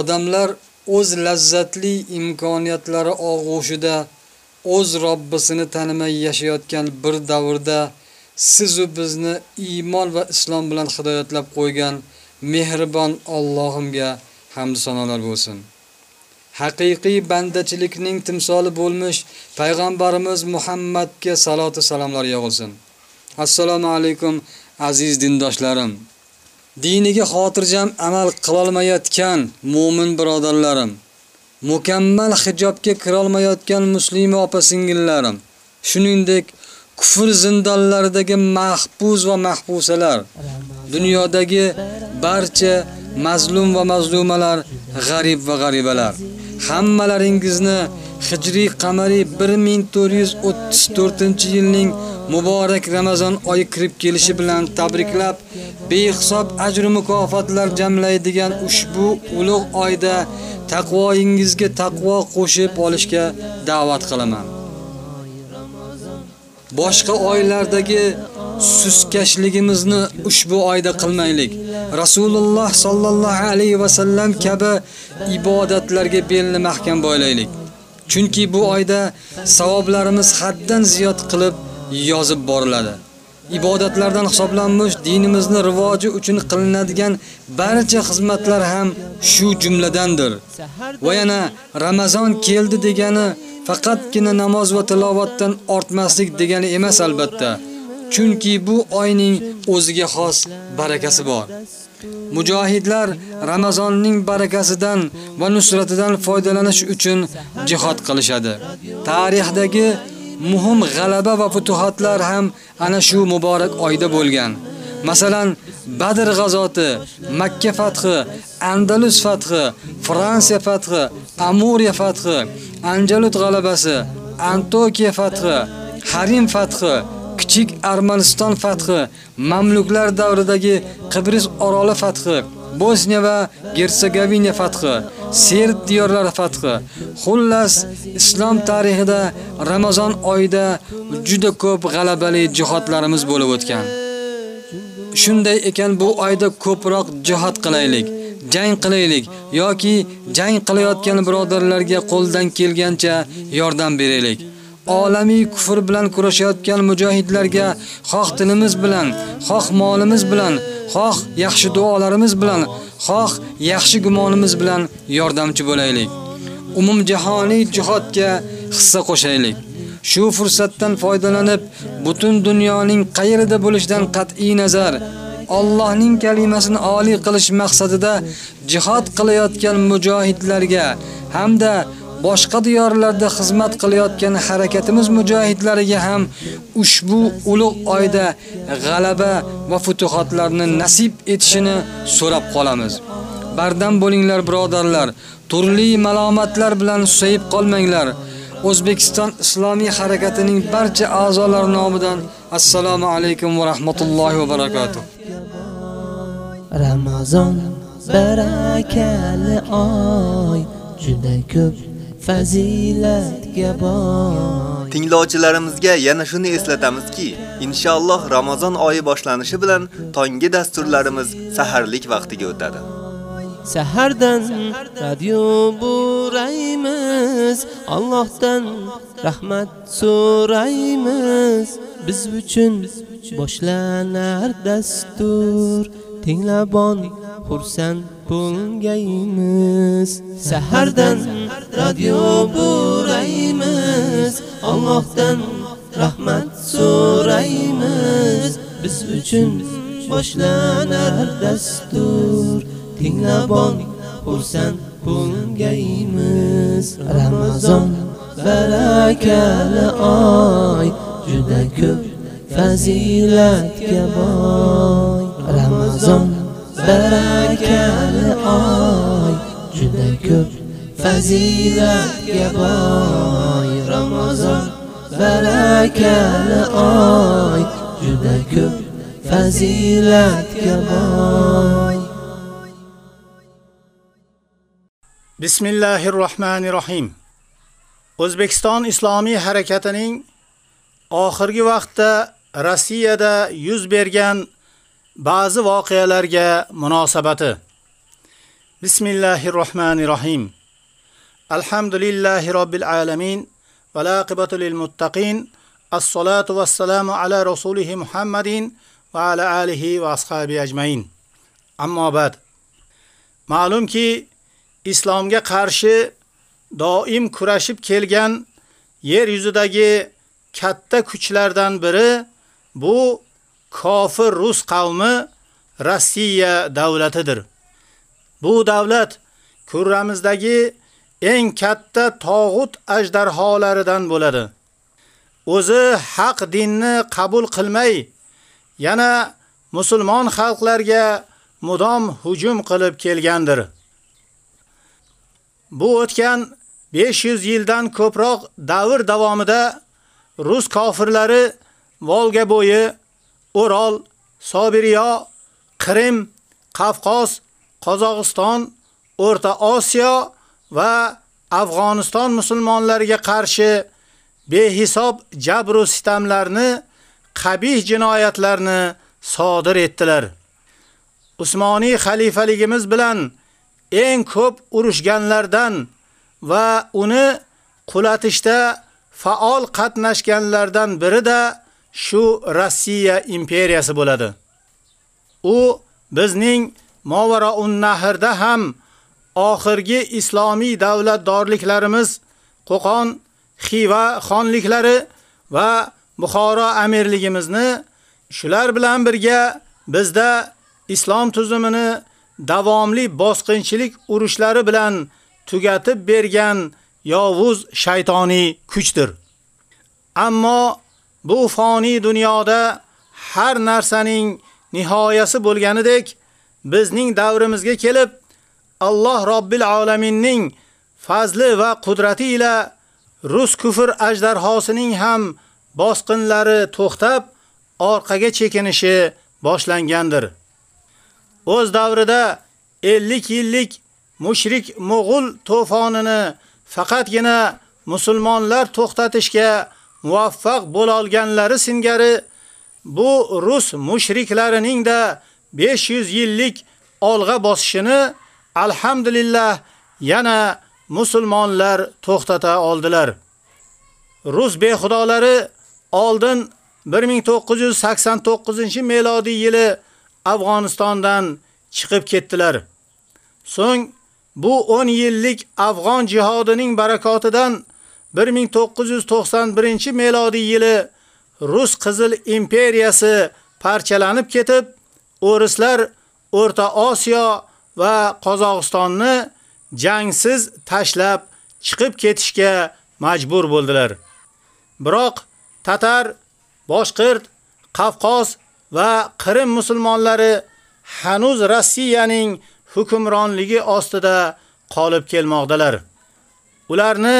odamlar o'z lazzatli imkoniyatlari og'ushida o'z Robbisini tanimay yashayotgan bir davrda sizu bizni iymon va islom bilan hidoyatlab qo'ygan mehribon Allohimga hamd sanolar bo'lsin. Haqiqiy bandachilikning timsoli bo'lmish payg'ambarimiz Muhammadga salot va salomlar yog'ilsin. Assalomu alaykum aziz dindoshlarim. Diniga xotirjam amal qila olmayotgan mu'min birodarlarim, mukammal hijobga kira olmayotgan muslima opa-singillarim, shuningdek kufr zindonlaridagi mahbus va mahbusalar, dunyodagi barcha mazlum va mazlumalar, g'arib va g'aribalar, hammalaringizni Hijriy qamariy 1434-yilning muborak Ramazon oyi kirib kelishi bilan tabriklab, behisob ajr mukofotlar jamlaydigan ushbu ulug' oyda taqvoyingizga taqvo qo'shib olishga da'vat qilaman. Boshqa oylardagi suskashligimizni ushbu oyda qilmaylik. Rasululloh sollallohu alayhi va sallam kabi ibodatlarga belni mahkam bo'ylaylik. Chunki bu oyda savoblarimiz haddan ziyod qilib yozib boriladi. Ibodatlardan hisoblanmish dinimizni rivoji uchun qilinadigan barcha xizmatlar ham shu jumladandir. Va yana Ramazon keldi degani faqatgina namoz va tilovatdan ortmaslik degani emas albatta. Chunki bu oyning o'ziga xos barakasi bor. Mujohidlar Ramazonning barakasidan va nusratidan foydalanish uchun jihad qilishadi. Tarixdagi muhim g'alaba va futuhatlar ham ana shu muborak oyda bo'lgan. Masalan, Badr g'azoti, Makka fathi, Andalus fathi, Fransiya fathi, Amuriya fathi, Anjalut g'alabasi, Antokiya fathi, Harim fathi, Kichik Armaniston fathi, Mamluklar davridagi Qibris oroli fathi, Bosniya va Gersegovina fathi, Serb diyorlari fathi. Xullas, islom tarixida Ramazon oyida juda ko'p g'alabali jihodlarimiz bo'lib o'tgan. Shunday ekan bu oyda ko'proq jihad qilaylik, jang qilaylik yoki jang qilayotgan birodarlarga qo'ldan kelgancha yordam beraylik. Olamiy kufr bilan kurashayotgan mujohidlarga xoh tilimiz bilan, xoh molimiz bilan, xoh yaxshi duolarimiz bilan, xoh yaxshi gumonimiz bilan yordamchi bo'laylik. Umumjahoniy jihodga hissa qo'shaylik. Shu fursatdan foydalanib, butun dunyoning qayerida bo'lishidan qat'iy nazar Allohning kalimasini oliy qilish maqsadida jihad qilayotgan mujohidlarga hamda boshqa diyorlarda xizmat qilayotgan harakatimiz mujohidlariga ham ushbu ulug' oyda g'alaba va futuhatlarni nasib etishini so'rab qolamiz. Bardam bo'linglar birodarlar. turli malomatlar bilan susayib qolmanglar. O'zbekiston Islomiy harakatining barcha a'zolari nomidan assalomu alaykum va rahmatullohi va barakotuh. Ramazon barakali oy juda ko'p fazilatga boy. Tinglovchilarimizga yana shuni eslatamizki, inshaalloh Ramazon oyi boshlanishi bilan tongi dasturlarimiz saharlik vaqtiga o'tadi. Sahardan radio buraymiz, Allohdan rahmat so'raymiz. Biz uchun boshlanar dastur, tinglabon xursand bo'lgaymiz. Sahardan radio buraymiz, Allohdan rahmat so'raymiz. Biz uchun boshlanar dastur, tinglab ol xursand bo'lgaymiz. Ramazon barakali oy, juda ko'p fazilatga boy. Ramazon barakali oy, juda ko'p fazilatga boy. Ramazon barakali oy, juda ko'p fazilatga boy. Bismillahirrohmanirrohim. O'zbekiston Islomiy harakatining oxirgi vaqtda Rossiyada yuz bergan ba'zi voqealarga munosabati. Bismillahirrohmanirrohim. Alhamdulillahi robbil alamin va laqibatu lil muttaqin. As-salatu vas-salamu ala rasulih Muhammadin va ala alihi va ashabi ajmain. Ammo ba'd. Ma'lumki, islomga qarshi doim kurashib kelgan yer yuzidagi katta kuchlardan biri bu kofir rus qavmi Rossiya davlatidir. Bu davlat kurramizdagi eng katta tog'ut ajdarholaridan bo'ladi. O'zi haq dinni qabul qilmay, yana musulmon xalqlarga mudom hujum qilib kelgandir. Bu o'tgan 500 yildan ko'proq davr davomida rus kofirlari Volga bo'yi, Orol, Sobiriyo, Qrim, Qafqoz, Qozog'iston, O'rta Osiyo va Afg'oniston musulmonlariga qarshi behisob jabr va sitamlarni, qabih jinoyatlarni sodir etdilar. Usmoniy xalifaligimiz bilan eng ko'p urushganlardan va uni qulatishda faol qatnashganlardan biri da shu Rossiya imperiyasi bo'ladi. U bizning Movaraun Nahrda ham oxirgi islomiy davlatdorliklarimiz Qo'qon, Xiva xonliklari va Buxoro amirligimizni shular bilan birga bizda islom tuzumini davomli bosqinchilik urushlari bilan tugatib bergan yovuz shaytoniy kuchdir. Ammo bu fani dunyoda har narsaning nihoyasi bo'lganidek bizning davrimizga kelib Alloh Robbil alaminning fazli va qudrati ila rus kufr ajdarhosining ham bosqinlari to'xtab orqaga chekinishi boshlangandir. O'z davrida 50 yillik mushrik mo'g'ul to'fonini faqatgina musulmonlar to'xtatishga muvaffaq bo'la olganlari singari bu rus mushriklarining da 500 yillik olg'a bosishini alhamdulillah yana musulmonlar to'xtata oldilar. Rus bexudolari oldin 1989-melodiy yili Afg'onistondan chiqib ketdilar. So'ng bu 10 yillik Afg'on jihodining barakotidan 1991-melodiy yili Rus Qizil imperiyasi parchalanib ketib, o'rislar O'rta Osiyo va Qozog'istonni jangsiz tashlab chiqib ketishga majbur bo'ldilar. Biroq tatar, boshqirt, Qafqoz va Qrim musulmonlari hanuz Rossiyaning hukmronligi ostida qolib kelmoqdalar. Ularni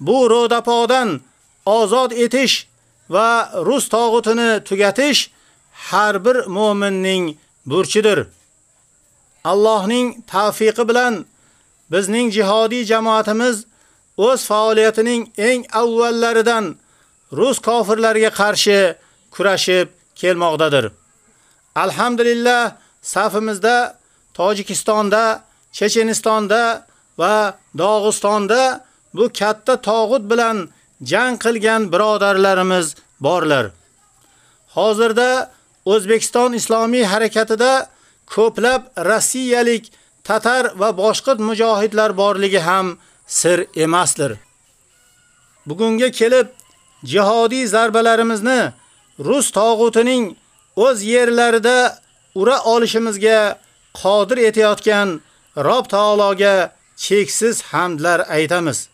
bu ro'dapodan ozod etish va rus tog'utini tugatish har bir mu'minning burchidir. Allohning tavfiqi bilan bizning jihodiy jamoatimiz o'z faoliyatining eng avvallaridan rus kofirlariga qarshi kurashib kelmoqdadir. Alhamdulillah safimizda Tojikistonda, Chechenistonda va Dog'istonda bu katta tog'ut bilan jang qilgan birodarlarimiz borlar. Hozirda O'zbekiston Islomiy harakatida ko'plab rossiyalik, tatar va boshqa mujohidlar borligi ham sir emasdir. Bugunga kelib jihodiy zarbalarimizni rus tog'utining o'z yerlarida ura olishimizga qodir etayotgan Rob taologa cheksiz hamdlar aytamiz.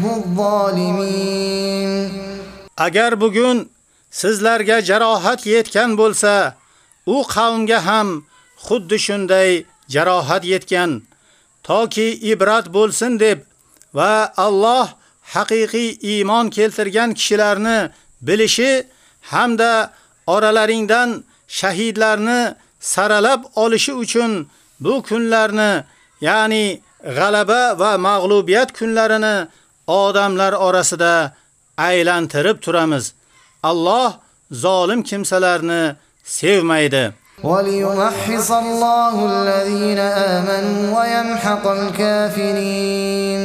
الظالمين Agar bugun sizlarga jarohat yetgan bo'lsa, u qavmga ham xuddi shunday jarohat yetgan, toki ibrat bo'lsin deb va Alloh haqiqiy iymon keltirgan kishilarni bilishi hamda oralaringdan shahidlarni saralab olishi uchun bu kunlarni, ya'ni g'alaba va mag'lubiyat kunlarini odamlar orasida aylantirib turamiz. Alloh zolim kimsalarni sevmaydi. وليمحص الله الذين آمنوا ويمحق الكافرين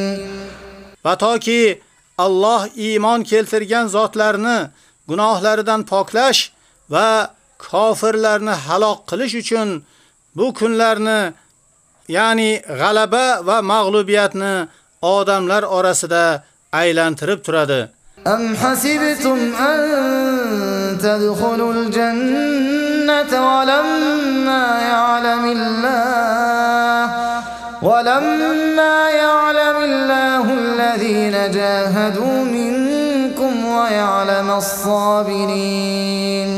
Va toki Alloh iymon keltirgan zotlarni gunohlaridan poklash va kofirlarni halok qilish uchun bu kunlarni ya'ni g'alaba va mag'lubiyatni odamlar orasida aylantirib turadi. أم حسبتم أن تدخلوا الجنة ولما يعلم الله ولما يعلم الله الذين جاهدوا منكم ويعلم الصابرين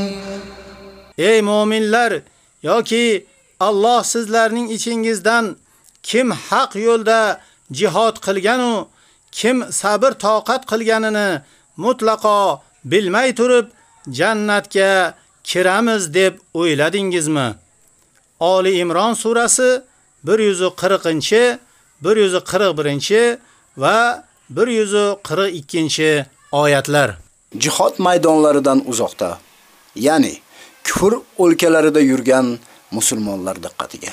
Ey mu'minlar yoki Alloh sizlarning ichingizdan kim haq yo'lda jihad qilgan u kim sabr toqat qilganini mutlaqo bilmay turib jannatga kiramiz deb o'yladingizmi? Oli Imron surasi 140, 141 va 142 oyatlar. Jihad maydonlaridan uzoqda, ya'ni kufr o'lkalarida yurgan musulmonlar diqqatiga.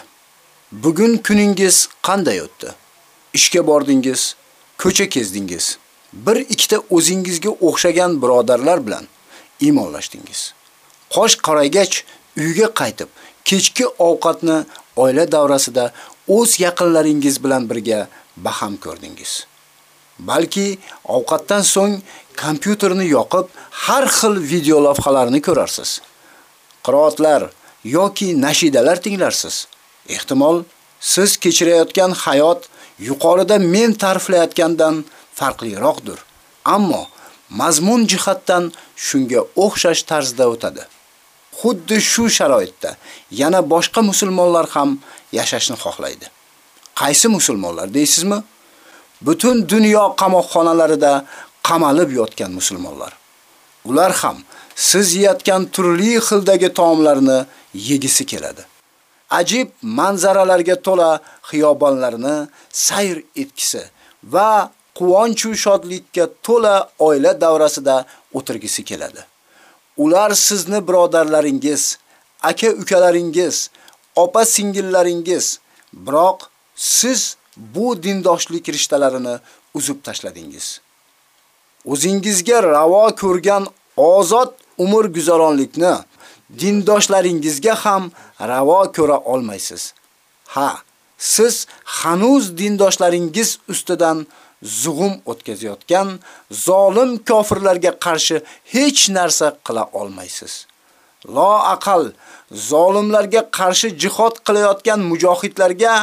Bugun kuningiz qanday o'tdi? Ishga bordingiz, ko'cha kezdingiz. Bir ikkita o'zingizga o'xshagan birodarlar bilan iymonlashdingiz. Qosh qoraygach uyga qaytib, kechki ovqatni oila davrasida o'z yaqinlaringiz bilan birga baham ko'rdingiz. Balki ovqatdan so'ng kompyuterni yoqib, har xil video lavhalarni ko'rarsiz. Qiroatlar yoki nashidalar tinglarsiz. Ehtimol siz kechirayotgan hayot yuqorida men ta'riflayotgandan farqliroqdir. Ammo mazmun jihatdan shunga o'xshash tarzda o'tadi. Xuddi shu sharoitda yana boshqa musulmonlar ham yashashni xohlaydi. Qaysi musulmonlar deysizmi? Butun dunyo qamoqxonalarida qamalib yotgan musulmonlar. Ular ham siz yeyotgan turli xildagi taomlarni yegisi keladi. Ajib manzaralarga to'la xiyobonlarni sayr etkisi va quvonch va shodlikka to'la oila davrasida o'tirgisi keladi. Ular sizni birodarlaringiz, aka-ukalaringiz, opa-singillaringiz, biroq siz bu dindoshlik rishtalarini uzib tashladingiz. O'zingizga ravo ko'rgan ozod umr guzaronlikni dindoshlaringizga ham ravo ko'ra olmaysiz. Ha, siz hanuz dindoshlaringiz ustidan zug'um o'tkazayotgan zolim kofirlarga qarshi hech narsa qila olmaysiz. Ло aqal zolimlarga qarshi жихад qilayotgan mujohidlarga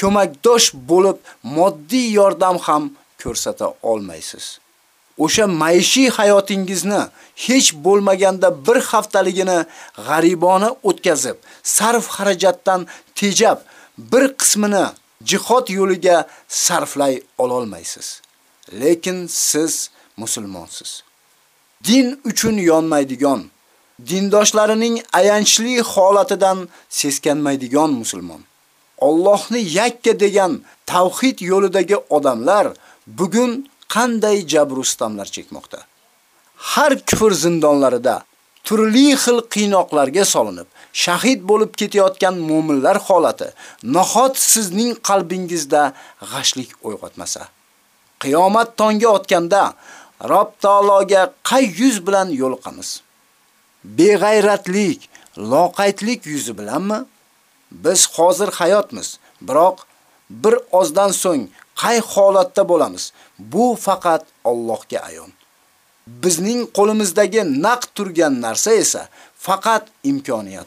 ko'makdosh bo'lib moddiy yordam ham ko'rsata olmaysiz. O'sha maishiy hayotingizni hech bo'lmaganda bir haftaligini g'aribona o'tkazib, sarf xarajatdan tejab, bir qismini jihod yo'liga sarflay ololmaysiz. Lekin siz musulmonsiz. Din uchun yonmaydigan, dindoshlarining ayanchli holatidan seskanmaydigan musulmon. Allohni yakka degan tavhid yo'lidagi odamlar bugun qanday jabrustamlar chekmoqda? Har kufr zindonlarida turli xil qiynoqlarga solinib, shahid bo'lib ketayotgan mu'minlar holati nahot sizning qalbingizda g'ashlik uyg'otmasa. Qiyomat tonga otganda Rob taologa qay yuz bilan yo'liqamiz? Beg'ayratlik, loqaydlik yuzi bilanmi? Biz hozir hayotmiz, biroq bir ozdan so'ng qay holatda bo'lamiz? Bu faqat Allohga ayon. Bizning qo'limizdagi naq turgan narsa esa faqat imkoniyat.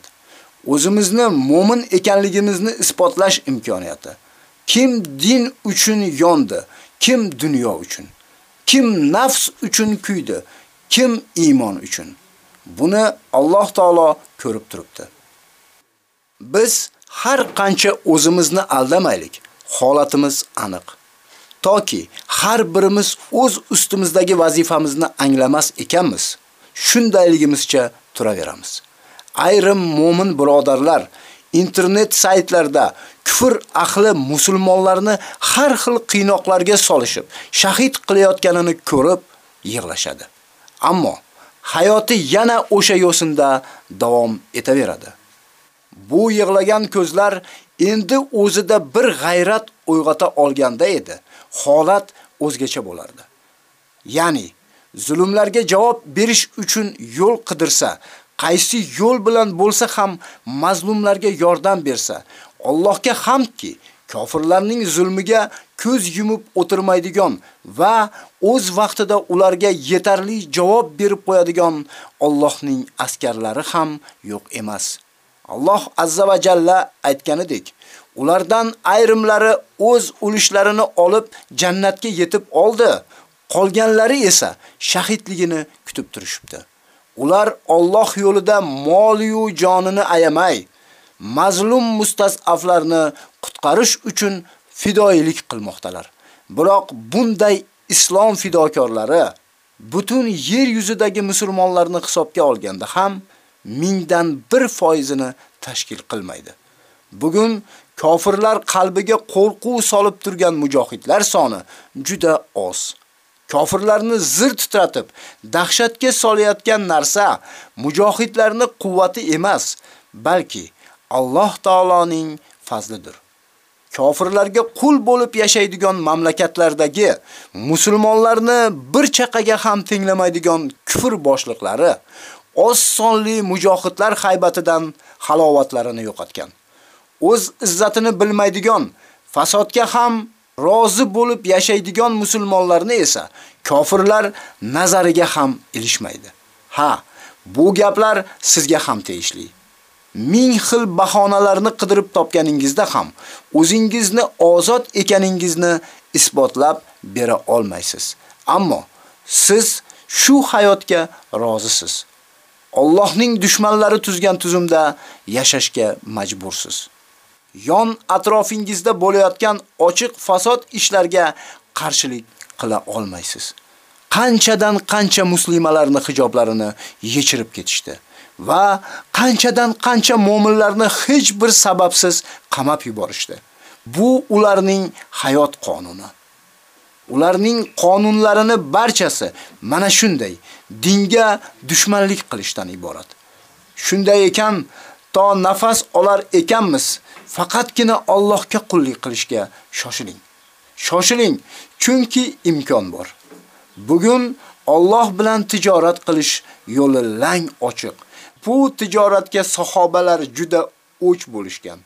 O'zimizni mo'min ekanligimizni isbotlash imkoniyati. Kim din uchun yondi, kim dunyo uchun, kim nafs uchun kuydi, kim iymon uchun. Buni Alloh taolo ko'rib turibdi. Biz har qancha o'zimizni aldamaylik, holatimiz aniq. Toki har birimiz o'z ustimizdagi vazifamizni anglamas ekanmiz, shundayligimizcha turaveramiz. Ayrim mo'min birodarlar internet saytlarda kufr ahli musulmonlarni har xil qiynoqlarga solishib, shahid qilayotganini ko'rib yig'lashadi. Ammo hayoti yana o'sha yo'sinda davom etaveradi. Bu yig'lagan ko'zlar endi o'zida bir g'ayrat uyg'ota olganda edi, holat o'zgacha bo'lardi. Ya'ni zulmlarga javob berish uchun yo'l qidirsa, qaysi yo'l bilan bo'lsa ham mazlumlarga yordam bersa, Allohga hamdki, kofirlarning zulmiga ko'z yumib o'tirmaydigan va o'z vaqtida ularga yetarli javob berib qo'yadigan Allohning askarlari ham yo'q emas. Аллах азза ва жалла айтканыдек, улардан айрымлары өз улушларын алып жаннатка жетип алды. Колганлары эсе шахидлигини күтүп турушупты. Улар Аллах жолунда мол жанын аямай, мазлум мустазафларны куткарыш үчүн фидоилик кылмакталар. Бирок бундай ислам фидокорлары бүтүн жер жүзүдөгү мусулманларны хисапка алганда хам миңден 1 foizini ташкил qilmaydi. Bugun kofirlar qalbiga qo'rquv solib turgan mujohidlar soni juda oz. Kofirlarni zir titratib, dahshatga solayotgan narsa mujohidlarning quvvati emas, balki Alloh taoloning fazlidir. Kofirlarga qul bo'lib yashaydigan mamlakatlardagi musulmonlarni bir chaqaga ham tenglamaydigan kufr boshliqlari oz sonli mujohidlar haybatidan halovatlarini yo'qotgan. O'z izzatini bilmaydigan, fasodga ham rozi bo'lib yashaydigan musulmonlarni esa kofirlar nazariga ham ilishmaydi. Ha, bu gaplar sizga ham tegishli. Ming xil bahonalarni qidirib topganingizda ham o'zingizni ozod ekaningizni isbotlab bera olmaysiz. Ammo siz shu hayotga rozisiz. Allohning dushmanlari tuzgan tuzumda yashashga majbursiz. yon atrofingizda bo'layotgan ochiq fasod ishlarga qarshilik qila olmaysiz. Qanchadan qancha muslimalarni hijoblarini yechirib ketishdi va qanchadan qancha mu'minlarni hech bir sababsiz qamab yuborishdi. Bu ularning hayot qonuni. Ularning qonunlarini barchasi mana shunday dinga dushmanlik qilishdan iborat. Shunday ekan, to nafas olar ekanmiz, faqatgina Allohga qullik qilishga shoshiling. Shoshiling, chunki imkon bor. Bugun Alloh bilan tijorat qilish yo'li lang ochiq. Bu tijoratga sahobalar juda o'ch bo'lishgan.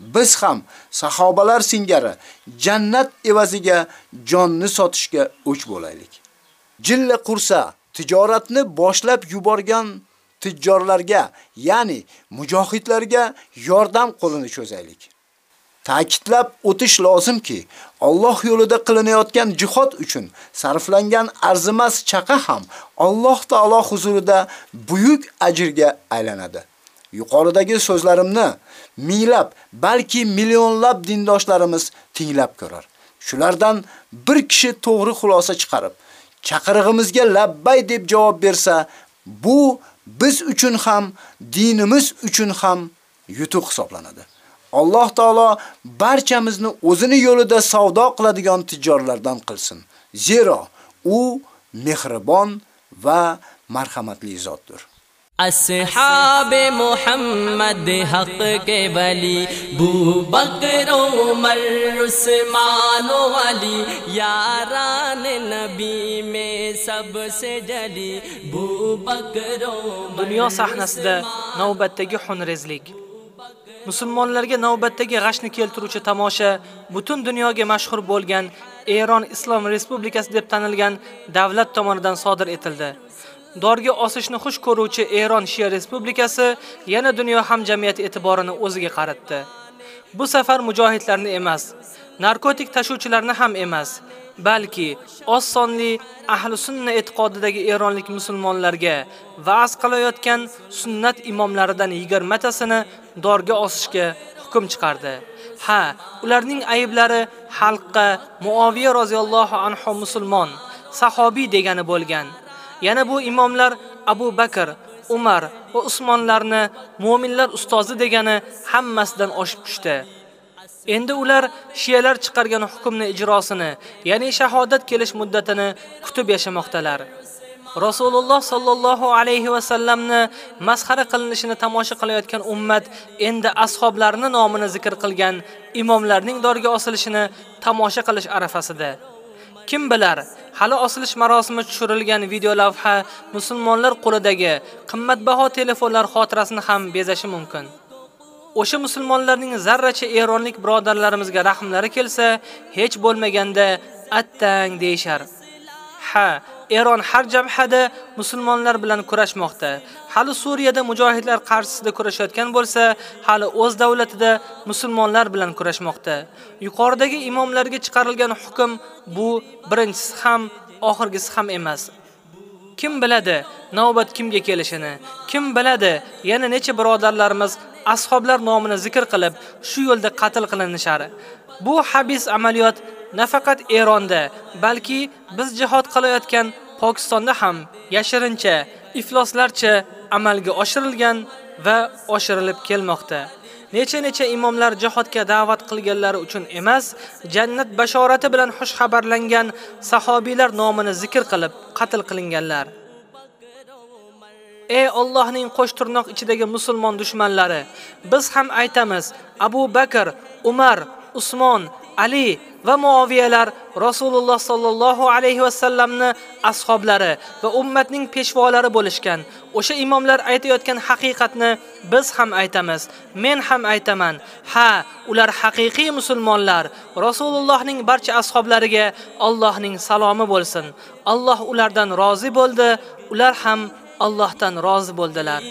Biz ham sahobalar singari jannat evaziga jonni sotishga o'ch bo'laylik. Jilla qursa tijoratni boshlab yuborgan tijjorlarga, ya'ni mujohidlarga yordam qo'lini cho'zaylik. Ta'kidlab o'tish lozimki, Alloh yo'lida qilinayotgan jihod uchun sarflangan arzimas chaqa ham Alloh taolo huzurida buyuk ajrga aylanadi. Yuqoridagi so'zlarimni minglab, balki millionlab dindoshlarimiz tinglab көрөр. Shulardan bir kishi to'g'ri xulosa chiqarib, chaqirig'imizga labbay deb javob bersa, bu biz uchun ham, dinimiz uchun ham yutuq hisoblanadi. Alloh taolo barchamizni o'zini yo'lida savdo qiladigan tijorlardan qilsin. Zero u mehribon va marhamatli zotdir. اصحاب محمد حق کے ولی بو بکر عمر عثمان و علی یاران نبی میں سب سے جلی بو بکر دنیا sahnasida navbatdagi xunrezlik musulmonlarga navbatdagi g'ashni keltiruvchi tomosha butun dunyoga mashhur bo'lgan Eron Islom Respublikasi deb tanilgan davlat tomonidan sodir etildi. Dorga osishni xush ko'ruvchi Eron Shia Respublikasi yana dunyo hamjamiyati e'tiborini o'ziga qaratdi. Bu safar mujohidlarni emas, narkotik tashuvchilarni ham emas, balki oz sonli ahli sunna e'tiqodidagi eronlik musulmonlarga va'z qilayotgan sunnat imomlaridan 20 tasini dorga osishga hukm chiqardi. Ha, ularning ayblari xalqqa Muaviya roziyallohu anhu musulmon, sahobiy degani bo'lgan. Yana bu imomlar Abu Bakr, Umar va Usmonlarni mu'minlar ustozi degani hammasidan oshib tushdi. Endi ular shiyalar chiqargan hukmni ijrosini, ya'ni shahodat kelish muddatini kutib yashamoqdalar. Rasululloh sallallohu alayhi va sallamni masxara qilinishini tomosha qilayotgan ummat endi ashoblarni nomini zikr qilgan imomlarning dorga osilishini tomosha qilish arafasida. Kim bilar, hali osilish marosimi tushirilgan video lavha musulmonlar qo'lidagi qimmatbaho telefonlar xotirasini ham bezashi mumkin. O'sha musulmonlarning zarracha eronlik birodarlarimizga rahmlari kelsa, hech bo'lmaganda attang deyshar. Ha, Eron har jabhada musulmonlar bilan kurashmoqda. Hali Suriyada mujohidlar qarshisida kurashayotgan bo'lsa, hali o'z davlatida musulmonlar bilan kurashmoqda. Yuqoridagi imomlarga chiqarilgan hukm bu birinchisi ham, oxirgisi ham emas. Kim biladi navbat kimga kelishini? Kim biladi yana necha birodarlarimiz ashoblar nomini zikr qilib shu yo'lda qatl qilinishari Bu habis amaliyot nafaqat Eronda, balki biz jihad qilayotgan Pokistonda ham yashirincha, ifloslarcha amalga oshirilgan va oshirilib kelmoqda. Necha-necha imomlar jihodga da'vat qilganlari uchun emas, jannat bashorati bilan xush xabarlangan sahobiylar nomini zikr qilib qatl qilinganlar. Ey Allohning qo'sh turnoq ichidagi musulmon dushmanlari, biz ham aytamiz, Abu Bakr, Umar, Usmon, Ali va Muaviyalar Rasululloh sallallohu alayhi va sallamni ashablari va ummatning peshvolari bo'lishgan. O'sha imomlar aytayotgan haqiqatni biz ham aytamiz. Men ham aytaman. Ha, ular haqiqiy musulmonlar. Rasulullohning barcha ashablariga Allohning salomi bo'lsin. Alloh ulardan rozi bo'ldi. Ular ham Allohdan rozi bo'ldilar.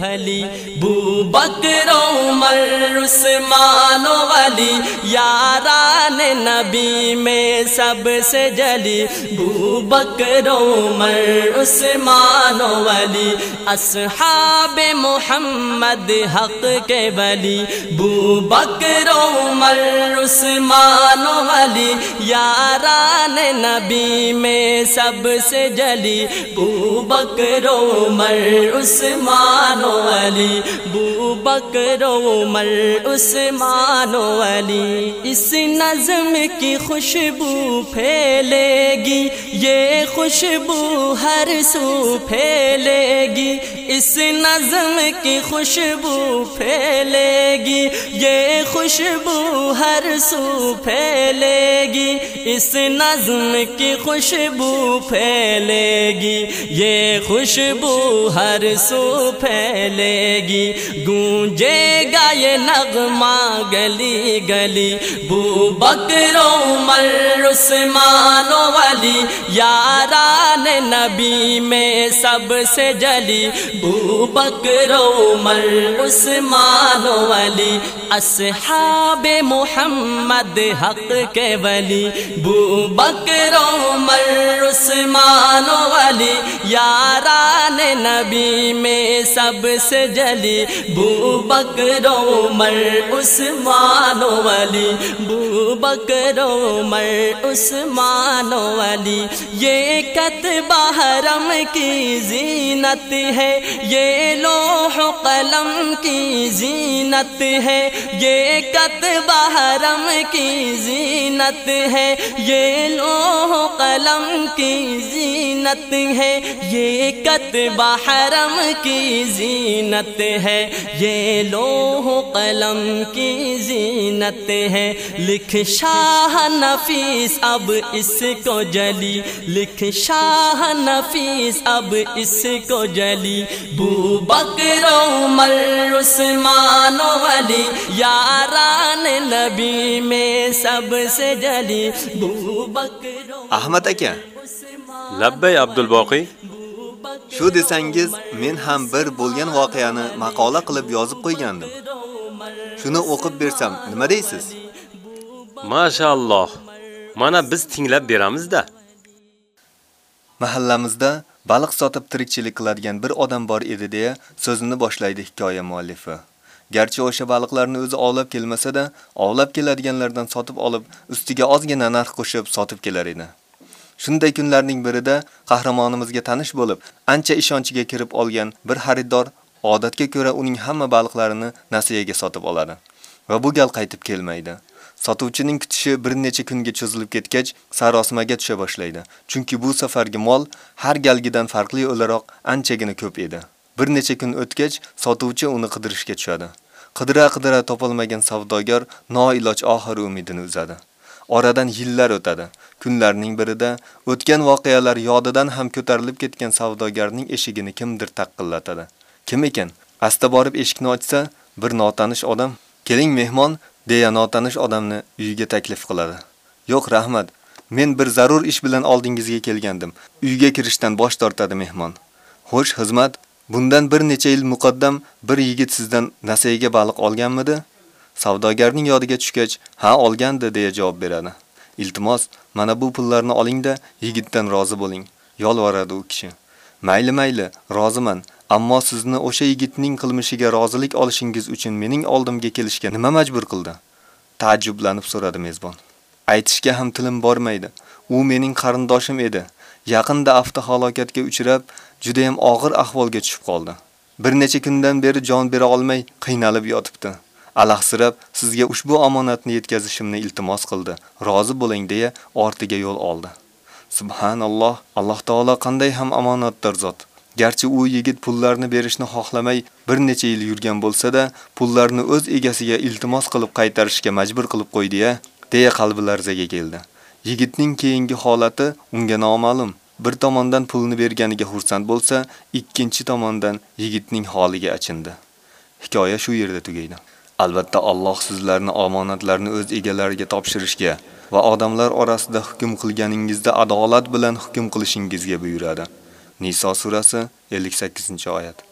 भली बू बकर उमर उस्मान वाली यारान नबी में सबसे जली बू बकर उमर उस्मान वाली असहाब मोहम्मद हक के वली बू बकर उमर उस्मान वाली यारान नबी में सबसे जली बू बकर عمر، عثمان و علی۔ بو بکر، عمر، عثمان و علی۔ اس نظم کی خوشبو پھیلے گی۔ یہ خوشبو ہر سو پھیلے گی۔ اس نظم کی خوشبو پھیلے گی۔ یہ خوشبو ہر سو پھیلے گی۔ اس نظم کی خوشبو پھیلے گی۔ یہ خوشبو खुशबू हर सू फैलेगी गूंजेगा ये नगमा गली गली बू बकरो मर उस्मानो वाली यारान नबी में सबसे जली बू बकरो मर उस्मानो वाली असहाबे मोहम्मद हक के वली बू बकरो मर उस्मानो वाली यारान नबी में सबसे जली बू बकरो मर उस्मानो वाली बू बकरो मर उस्मानो वाली ये कतबा हरम की जीनत है ये लोह कलम की जीनत है ये कतबा हरम की जीनत है ये लोह कलम की जीनत है ये कतबा हरम की जीनत है ये लोह कलम की जीनत है लिख शाह नफीस अब इसको जली लिख शाह नफीस अब इसको जली बू बकरो मर उस्मानो वाली यारान नबी में सबसे जली बू बकरो Ahmad aka, Labbay Abdul Boqi. shu desangiz, men ham bir bo'lgan voqeani maqola qilib yozib qo'ygandim. Shuni o'qib bersam, nima deysiz? Mashalloh. Mana biz tinglab beramiz-da. Mahallamizda baliq sotib tirikchilik qiladigan bir odam bor edi deya so'zini boshlaydi hikoya muallifi. Garchi o'sha baliqlarni o'zi ovlab kelmasa-da, ovlab keladiganlardan sotib olib, ustiga ozgina narx qo'shib sotib kelar edi. Shunday kunlarning birida qahramonimizga tanish bo'lib, ancha ishonchiga kirib olgan bir xaridor odatga ko'ra uning hamma балыкларын насыяга sotib oladi va bu gal qaytib kelmaydi. Sotuvchining kutishi bir necha kunga cho'zilib ketgach, sarosimaga tusha boshlaydi. Chunki bu safargi mol har galgidan farqli o'laroq anchagina ko'p edi. Bir necha kun o'tgach, sotuvchi uni qidirishga tushadi. Qidira-qidira topolmagan savdogar ноилоч oxir umidini uzadi. Oradan yillar o'tadi. Kunlarning birida o'tgan voqealar yodidan ham ko'tarilib ketgan savdogarning eshigini kimdir taqillatadi. Kim ekan? Asta borib eshikni ochsa, bir notanish odam, "Keling mehmon" deya notanish odamni uyiga taklif qiladi. "Yo'q, rahmat. Men bir zarur ish bilan oldingizga kelgandim." Uyga kirishdan bosh tortadi mehmon. "Xo'sh, xizmat. Bundan bir necha yil muqaddam bir yigit sizdan nasiyaga baliq olganmidi?" Savdogarning yodiga tushgach, "Ha, olgandi" deya javob beradi. "Iltimos, mana bu pullarni olingda, yigitdan rozi bo'ling." Yolvoradi u kishi. "Mayli, mayli, roziman. Ammo sizni o'sha yigitning qilmishiga rozilik olishingiz uchun mening oldimga kelishga nima majbur qildi?" Taajjublanib so'radi mezbon. Aytishga ham tilim bormaydi. U mening qarindoshim edi. Yaqinda avtohalokatga uchrab, juda ham og'ir ahvolga tushib qoldi. Bir necha kundan beri jon bera olmay qiynalib yotibdi. Алахсырап sizga ushbu omonatni yetkazishimni iltimos qildi. Rozi bo'ling deya ortiga yo'l oldi. Subhanalloh, Alloh taolo qanday ham omonatdor zot. Garchi u yigit pullarni berishni xohlamay bir necha yil yurgan bo'lsa-da, pullarni o'z egasiga iltimos qilib qaytarishga majbur qilib qo'ydi-ya, deya qalbi larzaga keldi. Yigitning keyingi holati unga noma'lum. Bir tomondan pulni berganiga xursand bo'lsa, ikkinchi tomondan yigitning holiga achindi. Hikoya shu yerda tugaydi. Albatta Alloh sizlarni omonatlarni o'z egalariga topshirishga va odamlar orasida hukm qilganingizda adolat bilan hukm qilishingizga buyuradi. Niso surasi 58-oyat.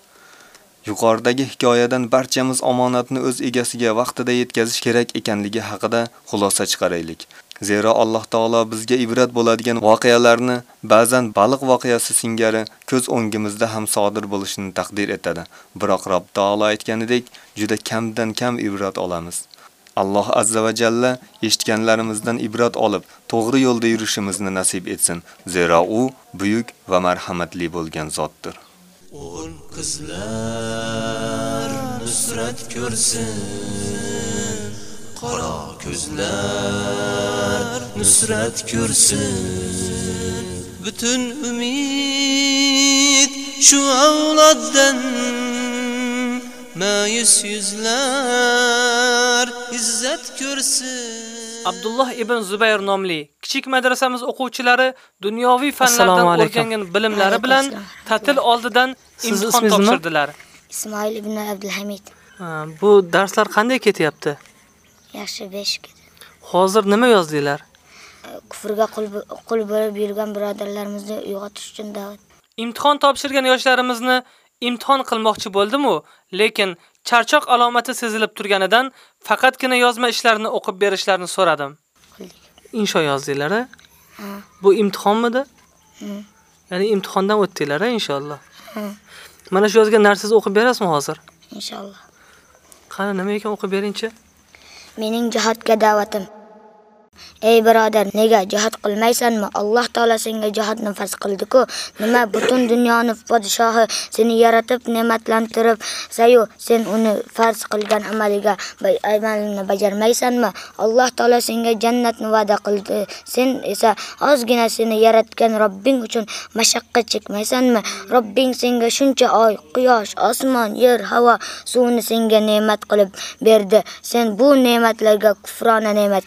Yuqoridagi hikoyadan barchamiz omonatni o'z egasiga vaqtida yetkazish kerak ekanligi haqida xulosa chiqaraylik. Zero Alloh taolo bizga ibrat bo'ladigan voqealarni ba'zan baliq voqeasi singari ko'z o'ngimizda ham sodir bo'lishini taqdir etadi. Biroq Rob taolo aytganidek, juda kamdan kam ibrat olamiz. Alloh azza va jalla eshitganlarimizdan ibrat olib, to'g'ri yo'lda yurishimizni nasib etsin. Zero u buyuk va marhamatli bo'lgan zotdir. O'g'il qizlar nusrat ko'rsin qora ko'zlar nusrat ko'rsin butun umid shu avloddan ma'yus yuzlar izzat ko'rsin Abdulloh ibn Zubayr nomli kichik madrasamiz o'quvchilari dunyoviy fanlardan o'rgangan bilimlari bilan ta'til oldidan imtihon topshirdilar. Ismoil ibn Abdulhamid. Ha, Bu darslar qanday ketyapti? Besh Hozir nima yozdinglar? kufrga qul qul bo'lib yurgan birodarlarimizni uyg'otish uchun da'vat. Imtihon topshirgan yoshlarimizni imtihon qilmoqchi bo'ldim-u, lekin charchoq alomati sezilib turganidan faqatgina yozma ishlarini o'qib berishlarini so'radim. Insho yozdinglar a? Bu imtihonmidi? Ya'ni imtihondan o'tdinglar a inshaalloh. Mana shu yozgan narsangizni o'qib berasizmi hozir? Inshaalloh. Qani nima ekan o'qib beringchi? Mening jihodga da'vatim. Ey birodar, nega jihad кылмайсыңбы Alloh таала senga jihodni farz qildi-ku. Nima butun dunyoni podshohi seni yaratib, ne'matlantirib, сен sen uni farz qilgan amaliga бажармайсыңбы аллах bajarmaysanmi? Alloh taolo senga jannatni va'da qildi. Sen esa яраткан seni yaratgan Robbing uchun mashaqqat chekmaysanmi? Robbing senga shuncha oy, quyosh, osmon, yer, havo, suvni кылып ne'mat qilib berdi. Sen bu ne'matlarga kufrona ne'mat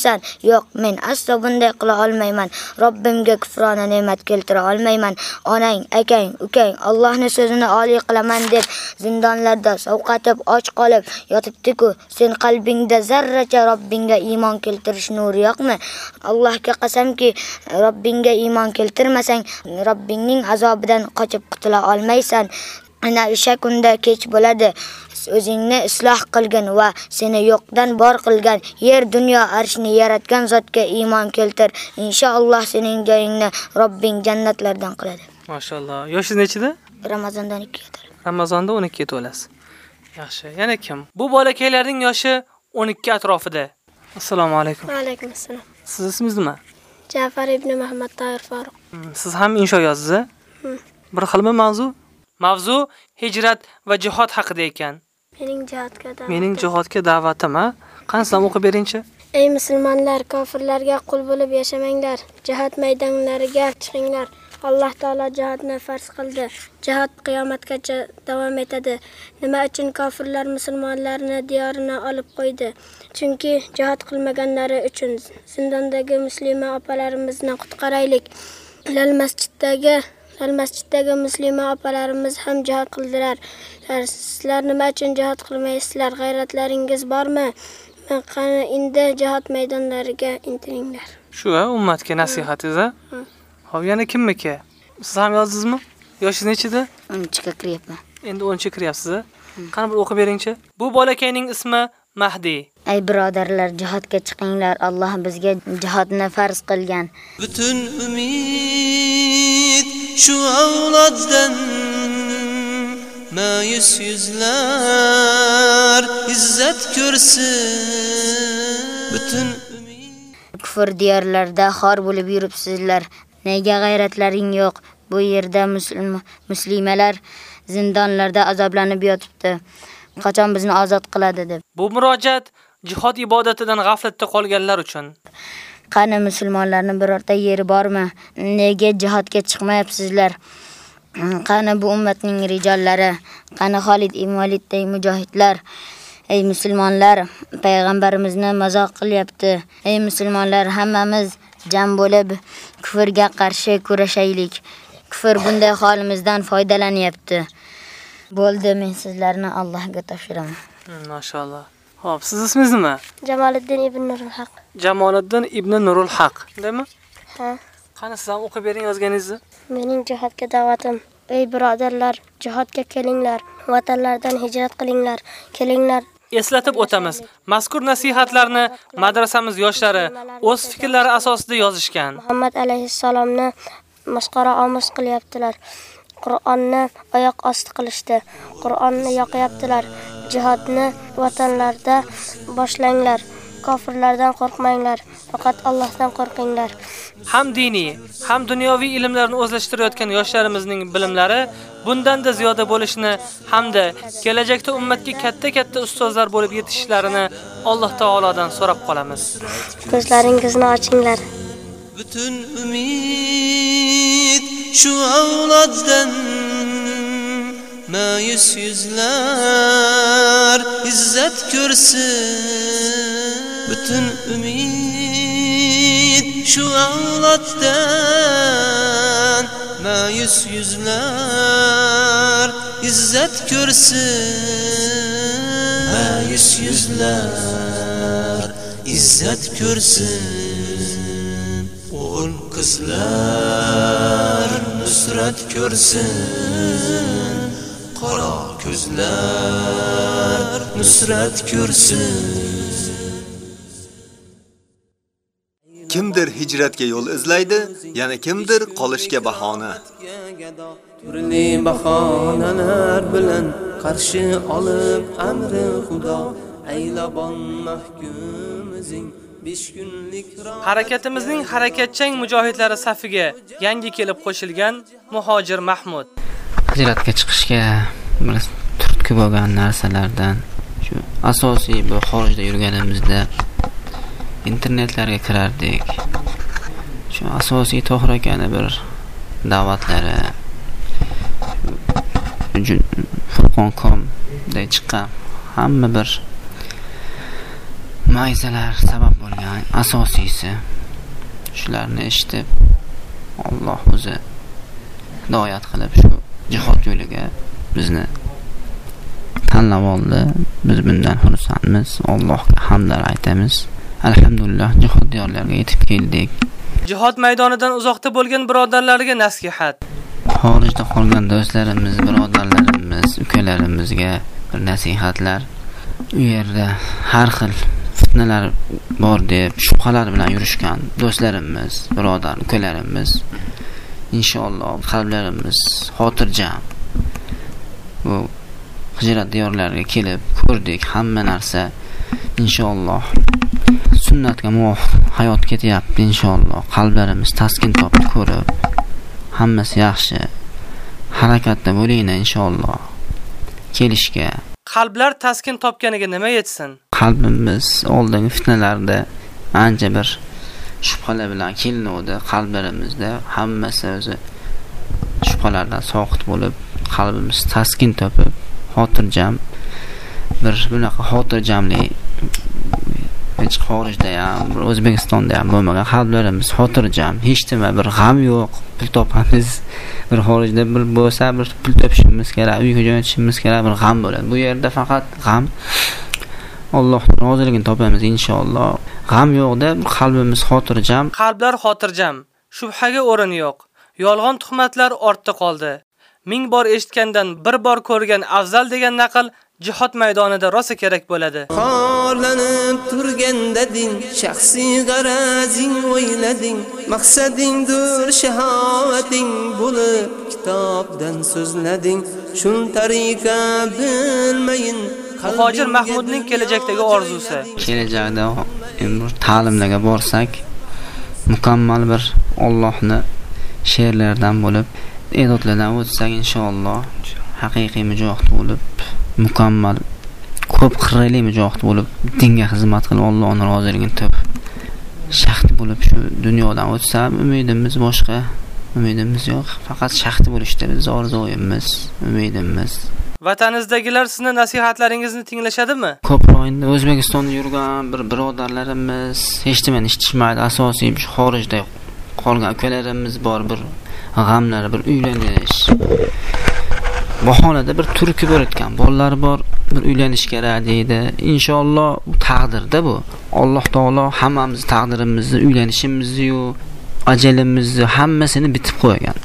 keltirmoqchimisan? Yo'q, men aslo bunday qila olmayman. Robbimga kufrona ne'mat keltira olmayman. Onang, akang, ukang Allohning so'zini oliy qilaman deb zindonlarda sovqatib, och qolib yotibdi-ku. Sen qalbingda zarracha Robbingga iymon keltirish nuri yo'qmi? Allohga qasamki, Robbingga iymon keltirmasang, Robbingning azobidan qochib qutula olmaysan. Ana o'sha kunda kech bo'ladi. O'zingni isloh qilgin va seni yo'qdan bor qilgan yer dunyo arshni yaratgan zotga iymon keltir. Inshaalloh sening joyingni Robbing jannatlardan qiladi. Mashalloh. Yoshingiz nechida? Ramazondan 2 Ramazonda 12 to'lasiz. Yaxshi. Yana kim? Bu bolakaylarning yoshi 12 atrofida. Assalomu alaykum. Va alaykum assalom. Siz ismingiz nima? Ja'far ibn Muhammad Tahir Faruq. Hmm, Siz ham insho yozdingiz a? Hmm. Bir xilmi mavzu? Mavzu hijrat va jihod haqida ekan. Mening jihodga da'vatim. Mening jihodga da'vatim a? Qanisidan o'qib beringchi? Ey musulmonlar, kofirlarga qul bo'lib yashamanglar. Jihad maydonlariga chiqinglar. Alloh taolo jihodni farz qildi. Jihod qiyomatgacha davom etadi. Nima uchun kofirlar musulmonlarni diyorini olib qo'ydi? Chunki jihod qilmaganlari uchun zindondagi muslima opalarimizni qutqaraylik. Lal masjiddagi Lal masjiddagi muslima opalarimiz ham jihod qildilar. Sizlar nima uchun jihod qilmaysizlar? G'ayratlaringiz bormi? Qani endi jihod maydonlariga intilinglar. Shu a ummatga nasihatingiz a? Hop, yana kimniki? Siz ham yozdingizmi? Yoshingiz nechida? 13ga kiryapman. Endi 13 kiryapsiz a? Qani bir o'qib beringchi? Bu bolakayning ismi Mahdi. Ey birodarlar, jihodga chiqinglar. Alloh bizga jihodni farz qilgan. Bütün ümit şu avladdan Mayus yüzler izzet görsün Bütün Kufr diyorlarda xor bo'lib yuribsizlar. Nega g'ayratlaring yo'q? Bu yerda muslimalar zindonlarda azoblanib yotibdi. Qachon bizni ozod qiladi deb. Bu murojaat jihod ibodatidan g'aflatda qolganlar uchun. Qani musulmonlarning birorta yeri bormi? Nega jihodga chiqmayapsizlar? [CLEARS THROAT] Qani bu ummatning rijollari? Qani Xolid ibn Validday mujohidlar? Ey musulmonlar, payg'ambarimizni mazoq qilyapti. Ey musulmonlar, hammamiz jam bo'lib kufrga qarshi kurashaylik. Kufr bunday holimizdan foydalanyapti. Bo'ldi, men sizlarni Allohga topshiraman. Hmm, Mashalloh. Xo'p, siz ismingiz nima? Jamoliddin ibn Nurul Haq. Jamoliddin ibn Nurul Haq, shundaymi? Ha. Qani siz ham o'qib bering yozganingizni? Mening jihodga da'vatim. Ey birodarlar, jihodga kelinglar. Vatanlardan hijrat qilinglar. Kelinglar. Eslatib o'tamiz. Mazkur nasihatlarni madrasamiz yoshlari o'z fikrlari asosida yozishgan. Muhammad alayhissalomni masxara omuz qilyaptilar. Qur'onni oyoq osti qilishdi. Qur'onni yoqyaptilar. Jihodni vatanlarda boshlanglar. Kofirlardan qo'rqmanglar, faqat Allohdan qo'rqinglar. Ham diniy, ham dunyoviy ilmlarni o'zlashtirayotgan yoshlarimizning bilimlari bundan-da ziyoda bo'lishini hamda kelajakda ummatga katta-katta ustozlar bo'lib yetishishlarini Alloh taolodan so'rab qolamiz. Ko'zlaringizni ochinglar. Bütün ümit şu avladdan Mayus yüzler izzet görsün. Bütün ümid şu avlatdan Mayus yüzler izzet görsün. Mayus yüzler izzet görsün. Oğul kızlar nusrat görsün Qora ko'zlar nusrat ko'rsin Kimdir hijratga yo'l izlaydi, yana kimdir qolishga bahona. turli bahonalar bilan qarshi olib amri xudo aylabon mahkumizing 5 kunlik Harakatimizning harakatchang mujohidlari safiga yangi kelib qo'shilgan Muhojir Mahmud. hijratga chiqishga turtki bo'lgan narsalardan shu asosiy bu xorijda yurganimizda internetlarga kirardik shu asosiy tohir akani bir da'vatlari furqon.com.da chiqqan hamma bir mayzalar sabab bo'lgan asosiysi shularni eshitib Alloh o'zi hidoyat qilib shu jihod yo'liga bizni tanlab oldi. Biz bundan xursandmiz. Allohga hamdlar aytamiz. Alhamdulillah jihod diyorlariga yetib keldik. Jihod maydonidan uzoqda bo'lgan birodarlarga nasihat. Xorijda qolgan do'stlarimiz, birodarlarimiz, ukalarimizga bir nasihatlar. U yerda har xil fitnalar bor deb shubhalar bilan yurishgan do'stlarimiz, birodar, ukalarimiz inshaalloh qalblarimiz xotirjam. Bu hijrat diyorlariga kelib ko'rdik hamma narsa inshaalloh sunnatga muvofiq hayot ketyapti inshaalloh qalblarimiz taskin topdi ko'rib. Hammasi yaxshi. Harakatda bo'linglar inshaalloh kelishga. Qalblar taskin topganiga nima yetsin? Qalbimiz oldingi fitnalarda ancha bir shubhalar bilan kelinuvdi. Qalblarimizda hammasi o'zi shubhalardan soqit bo'lib qalbimiz taskin topib xotirjam bir bunaqa xotirjamlik hech xorijda ham o'zbekistonda ham bo'lmagan qalblarimiz xotirjam. Hech nima bir g'am yo'q. Pul topamiz. Bir xorijda bir bo'lsa bir pul topishimiz kerak uyga jo'natishimiz kerak bir g'am bo'ladi. Bu yerda faqat g'am Allohning roziligini topamiz inshaalloh g'am yo'qda qalbimiz xotirjam Qalblar xotirjam, shubhaga o'rin yo'q. Yolg'on tuhmatlar ortda qoldi. Ming bor eshitgandan bir bor ko'rgan afzal degan naql jihod maydonida rosa kerak bo'ladi. Qorlanib turganda din shaxsiy g'arazing o'ylading maqsadingdir shahovating bo'lib kitobdan so'zlading shun tariqa bilmayin Muhojir Mahmudning kelajakdagi orzusi. kelajakda endi bir ta'limlarga borsak mukammal bir Allohni she'rlaridan bo'lib e'dodlardan o'tsak inshaalloh haqiqiy mujohid bo'lib mukammal ko'p qirrali mujohid bo'lib dinga xizmat qilib Allohning roziligini topib shaxti bo'lib shu dunyodan o'tsa umidimiz boshqa umidimiz yo'q faqat shaxti bo'lishdir biz orzuimiz umidimiz Vataningizdagilar sizni nasihatlaringizni tinglashadimi? ko'proq endi o'zbekistonda yurgan bir birodarlarimiz hech nimani eshitishmaydi asosiy xorijda qolgan ukalarimiz bor bir g'amlar bir uylanish. Bahonada bir turki bo'layotgan bolalari bor bir uylanish kerak deydi. Inshaalloh bu taqdirda bu. Alloh taolo hammamizni taqdirimizni uylanishimizni ajalimizni hammasini bitib qo'ygan.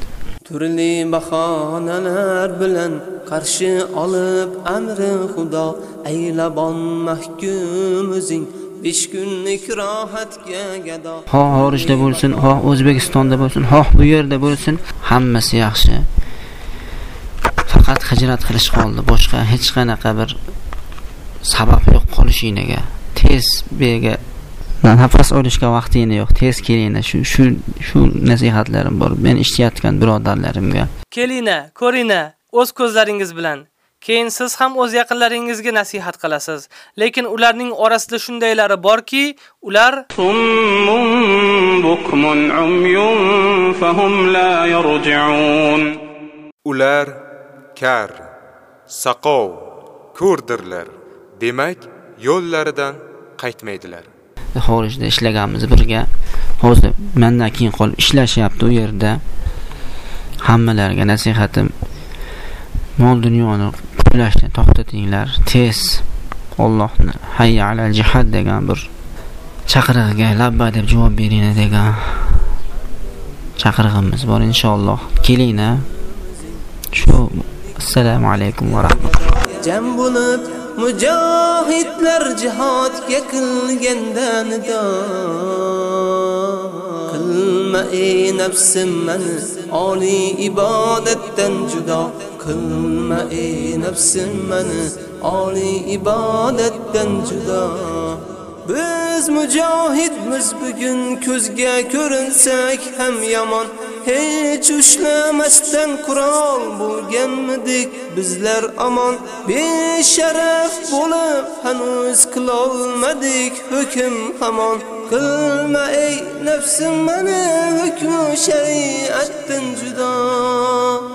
Turli bahonalar bilan qarshi olib amri xudo. Aylabon mahkumizing 5 kunlik rohatga gado. Ho xorijda bo'lsin ho o'zbekistonda bo'lsin ho bu yerda bo'lsin. Hammasi yaxshi. Faqat hijrat qilish qoldi boshqa hech qanaqa bir sabab yo'q qolishingga tez bega нafas olishga vaqti yana yo'q tez kelinglar. Shu shu shu nasihatlarim bor. Men ishlayotgan birodarlarimga. Kelinglar ko'ringlar o'z ko'zlaringiz bilan. Keyin siz ham o'z yaqinlaringizga nasihat qilasiz. Lekin ularning orasida shundaylari borki ular ular kar saqov ko'rdirlar demak yo'llaridan qaytmaydilar. Xorijda ishlaganmiz birga. Hozir mendan keyin qolib ishlashyapti u yerda. Hammalarga nasihatim mol dunyoni pullashni to'xtatinglar. Tez Allohni hayya alal jihad degan bir chaqirig'iga labba deb javob beringlar degan chaqirig'imiz bor inshaalloh. Kelinglar. Shu assalomu alaykum va rahmatulloh. jam bo'lib mujohidlar jihodga qilganda nido qilma ey nafsim mani oliy ibodatdan judo. Qilma ey nafsim mani oliy ibodatdan judo. Biz mujohidmiz bugun ko'zga ko'rinsak ham yomon. Hech ushlamasdan qurol bo'lganmidik bizlar amon besharaf bo'lib hanuz qilolmadik hukm hamon. Qilma ey nafsim mani hukmu shariatdan judo.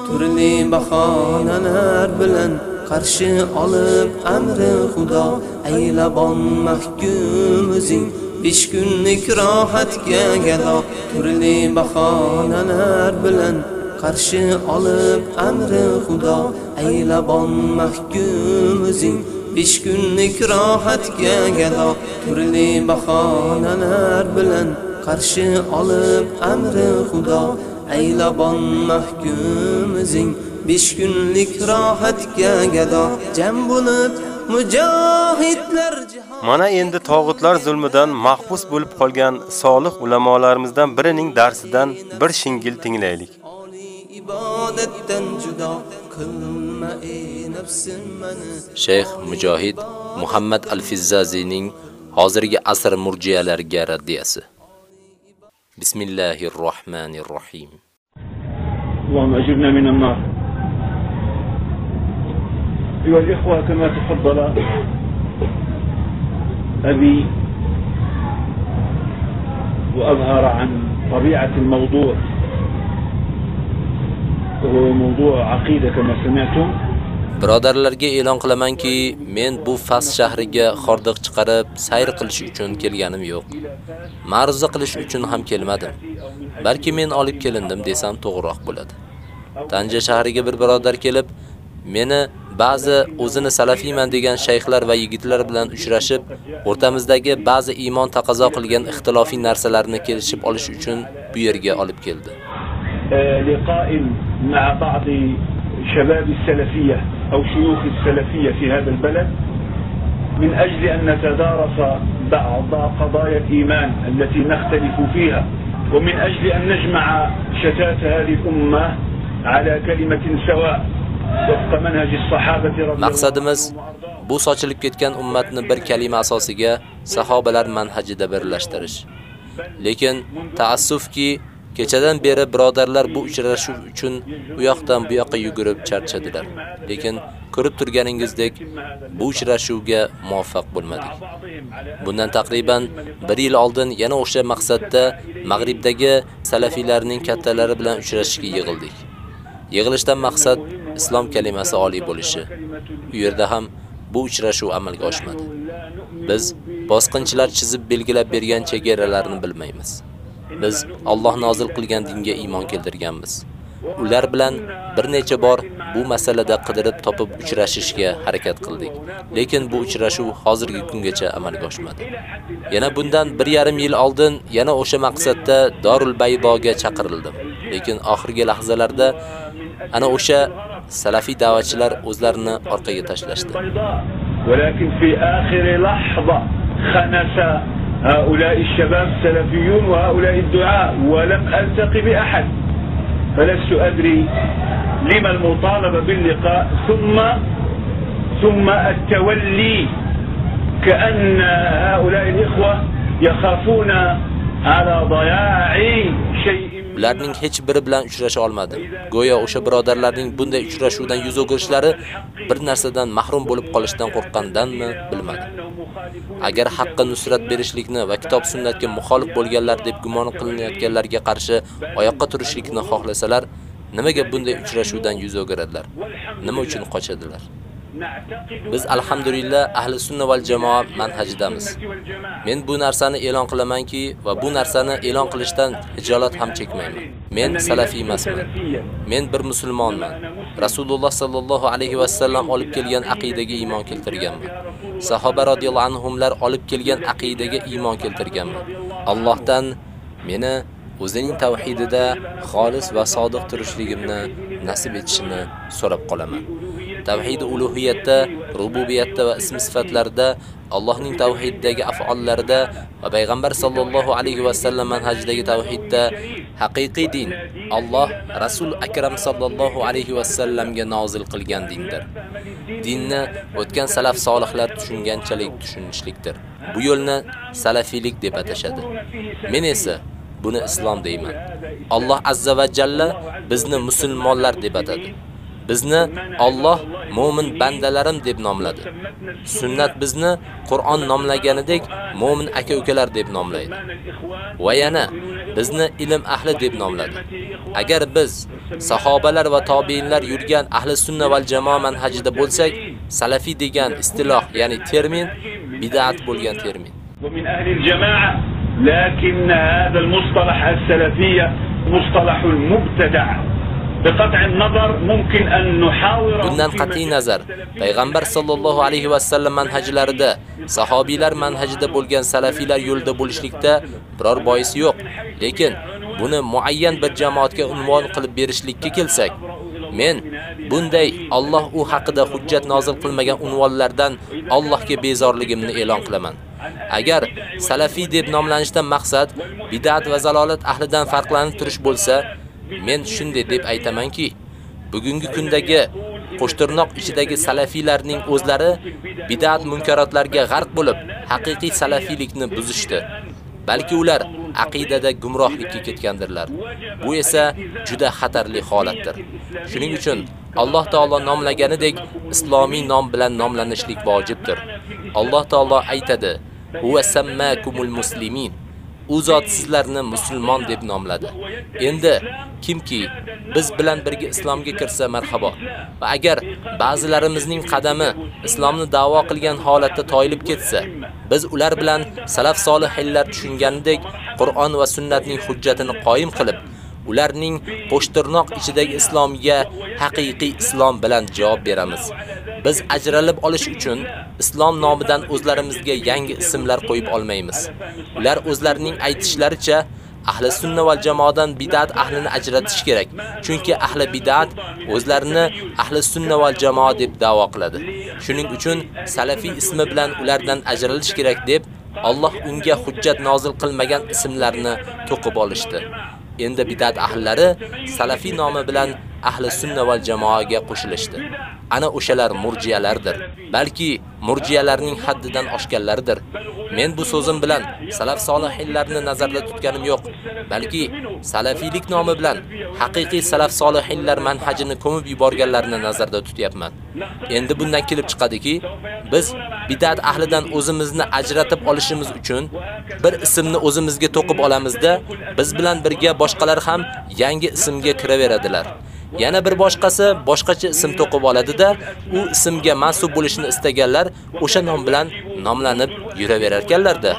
Turli bahonalar bilan qarshi olib amri xudo. Aylabon mahkum o'zing besh kunlik rohatga gado. Turli bahonalar bilan qarshi olib amri xudo. Aylabon mahkum o'zing besh kunlik rohatga gado. Turli bahonalar bilan qarshi olib amri xudo. Aylabon mahkum o'zing besh kunlik rohatga gado jam bo'lib mujohidlar Mana endi tog'utlar zulmidan mahbus bo'lib qolgan solih ulamolarimizdan birining darsidan bir shingil tinglaylik. ibodatdan judo qilma ey nafsim mani Sheyx Mujohid Muhammad Al-Fizzazining hozirgi asr murjiyalariga raddiyasi. Bismillahirrohmanirrohim. اللهم أجرنا من النار أيها الإخوة كما تفضل أبي وأظهر عن طبيعة الموضوع وهو موضوع عقيدة كما سمعتم Birodarlarga e'lon qilamanki, men bu Fas shahriga xordiq chiqarib, sayr qilish uchun kelganim yo'q. Ma'ruza qilish uchun ham kelmadim. Balki men olib kelindim desam to'g'riroq bo'ladi. Tanja shahriga bir birodar kelib, meni ba'zi o'zini salafiyman degan shayxlar va yigitlar bilan uchrashib, o'rtamizdagi ba'zi iymon taqozo qilgan ixtilofiy narsalarni kelishib olish uchun bu yerga olib keldi. لقاء مع بعض شباب السلفية أو شيوخ السلفية في هذا البلد من أجل أن نتدارس بعض قضايا الإيمان التي نختلف فيها ومن أجل أن نجمع شتات هذه الأمة على كلمة سواء Maqsadimiz bu sochilib ketgan ummatni bir kalima asosiga sahobalar manhajida birlashtirish. lekin taassufki, kechadan beri birodarlar bu uchrashuv uchun u yoqdan bu yoqqa yugurib charchadilar. Lekin ko'rib turganingizdek, bu uchrashuvga muvaffaq bo'lmadik. Bundan taqriban 1 yil oldin yana o'sha maqsadda Mag'ribdagi salafilarning kattalari bilan uchrashishga yig'ildik. Yig'ilishdan maqsad islom kalimasi oliy bo'lishi. U yerda ham bu uchrashuv amalga oshmadi. Biz bosqinchilar chizib belgilab bergan chegaralarni bilmaymiz. Biz Alloh nozil qilgan dinga iymon keltirganmiz. Ular bilan bir necha bor bu masalada qidirib topib uchrashishga harakat qildik. Lekin bu uchrashuv hozirgi kungacha amalga oshmadi. Yana bundan 1,5 yil oldin yana o'sha maqsadda Dorul Bayboga chaqirildim. Lekin oxirgi lahzalarda ana o'sha salafiy da'vatchilar o'zlarini orqaga tashlashdi. ولكن في آخر لحظة خنس هؤلاء الشباب السلفيون وهؤلاء الدعاء ولم ألتقي بأحد فلست أدري لما المطالبة باللقاء ثم ثم التولي كأن هؤلاء الإخوة يخافون على ضياع Ularning hech biri bilan uchrasha olmadim. Go'yo o'sha birodarlarning bunday uchrashuvdan yuz o'girishlari bir narsadan mahrum bo'lib qolishdan qo'rqqandanmi, bilmadim. Agar haqqa nusrat berishlikni va kitob sunnatga muxolif bo'lganlar deb gumon qilinayotganlarga qarshi oyoqqa turishlikni xohlasalar, nimaga bunday uchrashuvdan yuz o'giradilar? Nima uchun qochadilar? Biz alhamdulillah ahli sunna val jamoa manhajidamiz. Men bu narsani e'lon qilamanki va bu narsani e'lon qilishdan hijolat ham chekmayman. Men salafiy emasman. Men bir musulmonman. Rasululloh sallallohu alayhi va sallam olib kelgan aqidaga iymon keltirganman. Sahoba radhiyallohu anhumlar olib kelgan aqidaga iymon keltirganman. Allohdan meni o'zining tavhidida xolis va sodiq turishligimni nasib etishini so'rab qolaman. Tavhid uluhiyatda, rububiyatda va ism sifatlarda, Allohning tavhiddagi af'ollarida va payg'ambar sallallohu alayhi va sallam manhajidagi tavhidda haqiqiy din Alloh Rasul akram sallallohu alayhi va sallamga nozil qilgan dindir. Dinni o'tgan salaf solihlar tushunganchalik tushunishlikdir. Bu yo'lni salafiylik deb atashadi. Men esa buni islom deyman. Alloh azza va jalla bizni musulmonlar deb atadi. Bizni Alloh mu'min bandalarim deb nomladi. Sunnat bizni Qur'on nomlaganidek mu'min aka-ukalar deb nomlaydi. Va yana bizni ilm ahli deb nomladi. Agar biz sahobalar va tobiinlar yurgan ahli sunna val jamoa manhajida bo'lsak, salafi degan istiloh, ya'ni termin bid'at bo'lgan termin. ومن أهل الجماعة لكن هذا المصطلح السلفية مصطلح مبتدع bundan qat'iy nazar. payg'ambar sollallohu alayhi vasallam manhajlarida sahobiylar manhajida bo'lgan salafiylar yo'lida bo'lishlikda biror boisi yo'q. Lekin buni muayyan bir jamoatga unvon qilib berishlikka kelsak men bunday Alloh u haqida hujjat nozil qilmagan unvonlardan Allohga bezorligimni e'lon qilaman. Agar salafiy deb nomlanishdan maqsad bid'at va zalolat ahlidan farqlanib turish bo'lsa, men shunday deb aytamanki, bugungi kundagi qo'shtirnoq ichidagi салафилердин o'zlari bid'at munkarotlarga гарк bo'lib, haqiqiy салафиликни buzishdi. Balki ular aqidada gumrohlikka ketgandirlar. Bu esa juda xatarli holatdir. Shuning uchun Alloh taolo nomlaganidek islomiy nom bilan nomlanishlik vojibdir. Alloh taolo aytadi: "Huwa sammakumul muslimin." U zot sizlarni musulmon deb nomladi. Endi kimki biz bilan birga islomga kirsa marhabo. Va agar ba'zilarimizning qadami islomni da'vo qilgan holatda toyilib ketsa, biz ular bilan salaf solihlar tushungandek Qur'on va sunnatning hujjatini qoyim qilib, ularning qo'shtirnoq ichidagi islomga haqiqiy islom bilan javob beramiz. Biz ajralib olish uchun islom nomidan o'zlarimizga yangi ismlar qo'yib olmaymiz. Ular o'zlarining aytishlaricha ahli sunna va jamoadan bid'at ahlini ajratish kerak. Chunki ahli bid'at o'zlarini ahli sunna va jamoa deb da'vo qiladi. Shuning uchun salafiy ismi bilan ulardan ajralish kerak deb Alloh unga hujjat nozil qilmagan ismlarni to'qib olishdi. Endi bid'at ahllari salafiy nomi bilan ahli sunna va jamoaga qo'shilishdi. Ana o'shalar murjiyalardir. Balki murjiyalarning haddidan oshganlardir. Men bu so'zim bilan salaf solihlarni nazarda tutganim yo'q, balki salafiylik nomi bilan haqiqiy salaf солихинлар manhajini ko'mib yuborganlarni nazarda tutyapman. Endi bundan kelib chiqadiki, biz bid'at ahlidan o'zimizni ajratib olishimiz uchun bir ismni o'zimizga to'qib olamizda, biz bilan birga boshqalar ham yangi ismga kiraveradilar. Yana bir boshqasi boshqacha ism to'qib oladida, u ismga mansub bo'lishni istaganlar o'sha nom bilan nomlanib yuraverar ekanlarda.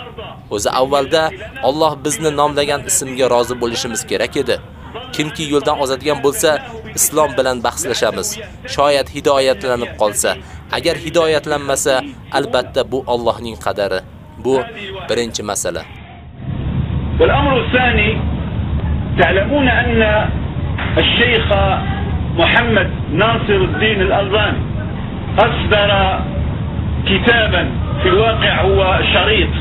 O'zi avvalda Alloh bizni nomlagan ismga rozi bo'lishimiz kerak edi. Kimki yo'ldan ozadigan bo'lsa, islom bilan bahslashamiz. Shoyat hidoyatlanib qolsa, agar hidoyatlanmasa, albatta bu Allohning qadari. Bu birinchi masala. والأمر الثاني تعلمون أن الشيخ محمد ناصر الدين الألباني أصدر كتابا في الواقع هو شريط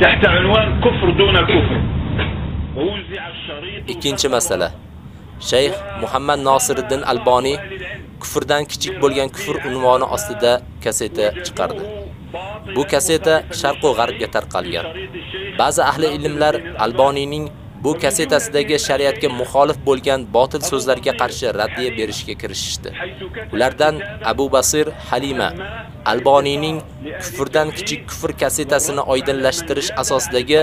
تحت عنوان كفر دون كفر ووزع الشريط Ikkinchi masala. Shayx Muhammad Nosiruddin Alboniy kufrdan kichik bo'lgan kufr unvoni ostida kaseta chiqardi. Bu kaseta Sharq va G'arbga tarqalgan. Ba'zi ahli ilmlar Alboniyning bu kasetasidagi shariatga muxolif bo'lgan botil so'zlarga qarshi raddiya berishga kirishishdi. Ulardan Abu Basir Halima Alboniyning kufrdan kichik kufr kasetasini oydinlashtirish asosidagi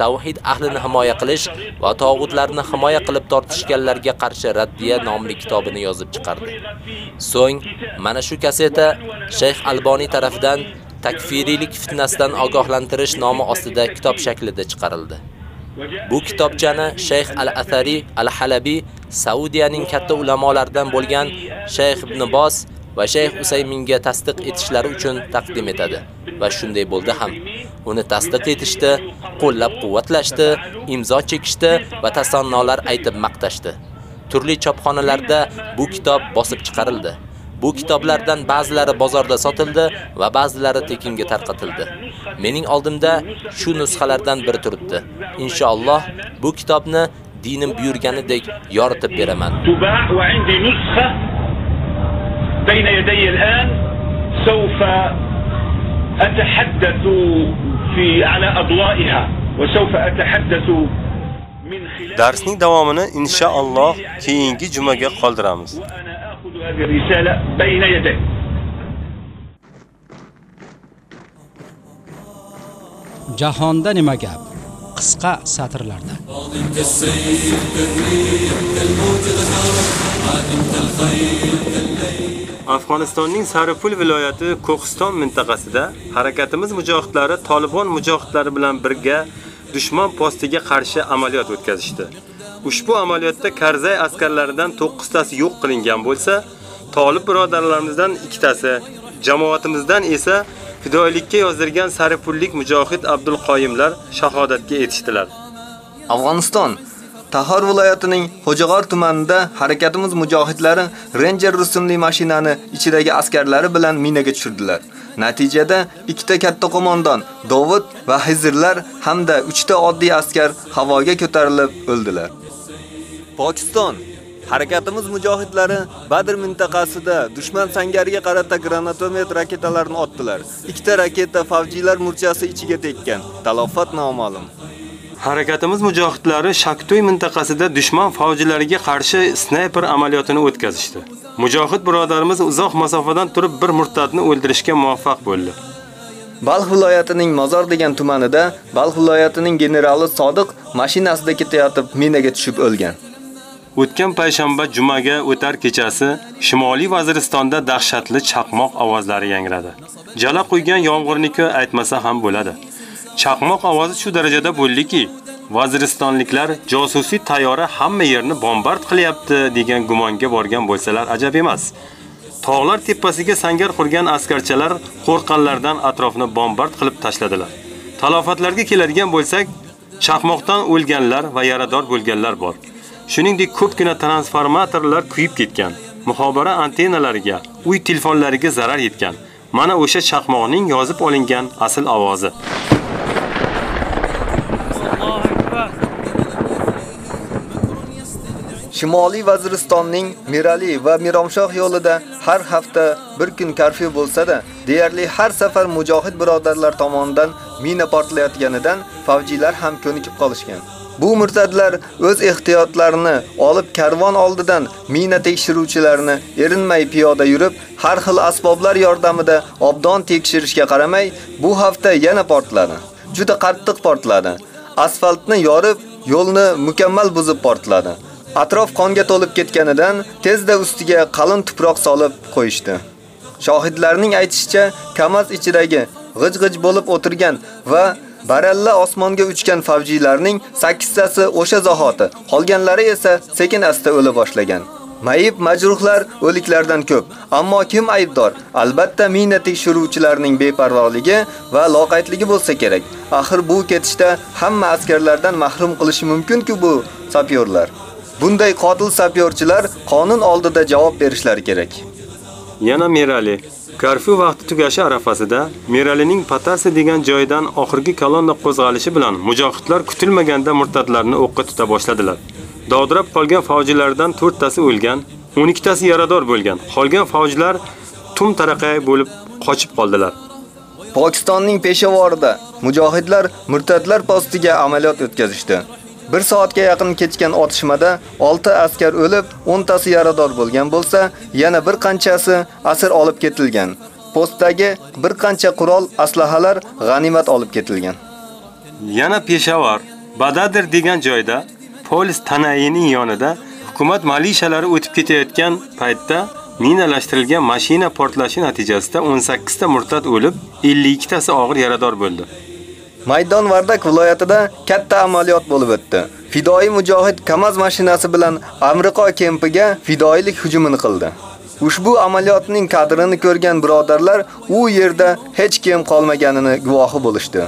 tavhid ahlini himoya qilish va tog'utlarni himoya qilib tortishganlarga qarshi raddiya nomli kitobini yozib chiqardi. So'ng mana shu kaseta Shayx Alboniy tomonidan takfiriylik fitnasidan ogohlantirish nomi ostida kitob shaklida chiqarildi. Bu kitobchani Shayx Al-Athari Al-Halabi Saudiyaning katta ulamolaridan bo'lgan Shayx Ibn Bos va Shayx Usayminga tasdiq etishlari uchun taqdim etadi. Va shunday bo'ldi ham. Uni tasdiq etishdi, qo'llab-quvvatlashdi, imzo chekishdi va tasannolar aytib maqtashdi. Turli chopxonalarda bu kitob bosib chiqarildi. Bu kitoblardan ba'zilari bozorda sotildi va ba'zilari tekinga tarqatildi. Mening oldimda shu nusxalardan biri turibdi. Inshaalloh bu kitobni dinim buyurganidek yoritib beraman. تباع وعندي نسخة بين يدي الآن سوف أتحدث في على أضوائها وسوف أتحدث Darsning davomini inshaalloh keyingi jumaga qoldiramiz. أخذ هذه الرسالة بين يدي Jahonda nima gap? Qisqa satrlarda. Afg'onistonning Saripul viloyati Ko'qiston mintaqasida harakatimiz mujohidlari Taliban mujohidlari bilan birga dushman postiga qarshi amaliyot o'tkazishdi. Ushbu amaliyotda Karzay askarlaridan 9 tasi yo'q qilingan bo'lsa, Tolib birodarlarimizdan 2tasi, jamoatimizdan esa fidoilikka yozdirgan Saripullik mujohid Abdul Qoyimlar shahodatga etishdilar. Afg'oniston Tahor viloyatining Xo'jag'or tumanida harakatimiz mujohidlari Ranger rusumli mashinani ichidagi askarlari bilan minaga tushirdilar. Natijada ikkita katta qo'mondon Dovud va Hizrlar hamda 3 ta oddiy askar havoga ko'tarilib o'ldilar. Pokiston Harakatimiz mujohidlari Badr mintaqasida dushman sangariga qarata granatomet raketalarini otdilar. Ikkita raketa favjilar murchasi ichiga tekkan. Talofat noma'lum. Harakatimiz mujohidlari Shaktoy mintaqasida dushman favjilariga qarshi snayper amaliyotini o'tkazishdi. Mujohid birodarimiz uzoq masofadan turib bir murtadni o'ldirishga muvaffaq bo'ldi. Balx viloyatining Mozor degan tumanida Balx viloyatining generali Sodiq mashinasida ketayotib minaga tushib o'lgan. O'tgan payshanba jumaga o'tar kechasi Shimoliy Vaziristonda dahshatli chaqmoq ovozlari yangradi. Jala quygan yomg'irniki aytmasa ham bo'ladi. Chaqmoq ovozi shu darajada bo'ldiki, Vaziristonliklar josusiy tayyora hamma yerni bombard qilyapti degan gumonga borgan bo'lsalar ajab emas. Tog'lar tepasiga sangar qurgan askarchalar qo'rqqanlardan atrofni bombard qilib tashladilar. Talofatlarga keladigan bo'lsak, chaqmoqdan o'lganlar va yarador bo'lganlar bor. Shuningdek, ko'pgina transformatorlar kuyib ketgan. muhobara antennalariga, uy telefonlariga zarar yetgan. Mana o'sha chaqmoqning yozib olingan asl ovozi. Shimoliy Vaziristonning Mirali va Miromshoh yo'lida har hafta bir kun karfyu bo'lsa-da, deyarli har safar mujohid birodarlar tomonidan mina portlayotganidan favjilar ham ko'nikib qolishgan. Bu murtadlar o'z ehtiyotlarini olib karvon oldidan mina tekshiruvchilarini erinmay piyoda yurib, har xil asboblar yordamida obdon tekshirishga qaramay, bu hafta yana portladi. Juda qattiq portladi. Asfaltni yorib, yo'lni mukammal buzib portladi. Atrof qonga to'lib ketganidan tezda ustiga qalin tuproq solib qo'yishdi. Shohidlarning aytishicha, Kamaz ichidagi g'ij-g'ij bo'lib o'tirgan va baralla osmonga uchgan favjilarning 8 tasi o'sha zahoti, qolganlari esa sekin-asta o'la boshlagan. Mayib majruhlar o'liklardan ko'p, ammo kim aybdor? Albatta mina tekshiruvchilarining beparvoligi va loqaytligi bo'lsa kerak. Axir bu ketishda hamma askarlardan mahrum qilishi mumkin-ku bu sapyorlar. Bunday qotil sapyorchilar qonun oldida javob berishlari kerak. Yana Merali Karfu vaqti tugashi arafasida Meralining Patasi degan joydan oxirgi kolonna qo'zg'alishi bilan mujohidlar kutilmaganda murtadlarni o'qqa tuta boshladilar. Dovdirab калган favjilardan 4 tasi o'lgan, 12 tasi yarador bo'lgan. Qolgan favjilar tum taraqay bo'lib qochib qoldilar. Pokistonning Peshavorida mujohidlar murtadlar postiga amaliyot o'tkazishdi. 1 soatga yaqin кечкен otishmada 6 askar o'lib, 10 tasi yarador bo'lgan bo'lsa, yana bir qanchasi asir olib ketilgan. Postdagi bir qancha qurol, aslahalar g'animat olib ketilgan. Yana пешавар Badadir degan joyda полис tanayining yonida hukumat malishalari o'tib ketayotgan paytda minalashtirilgan mashina portlashi natijasida 18 ta murtad o'lib, 52 tasi og'ir yarador bo'ldi. Maydon Vardak viloyatida katta amaliyot bo'lib o'tdi. Fidoyi mujohid KAMAZ mashinasi bilan Amerika kempiga fidoilik hujumini qildi. Ushbu amaliyotning kadrini ko'rgan birodarlar u yerda hech kim qolmaganini guvohi bo'lishdi.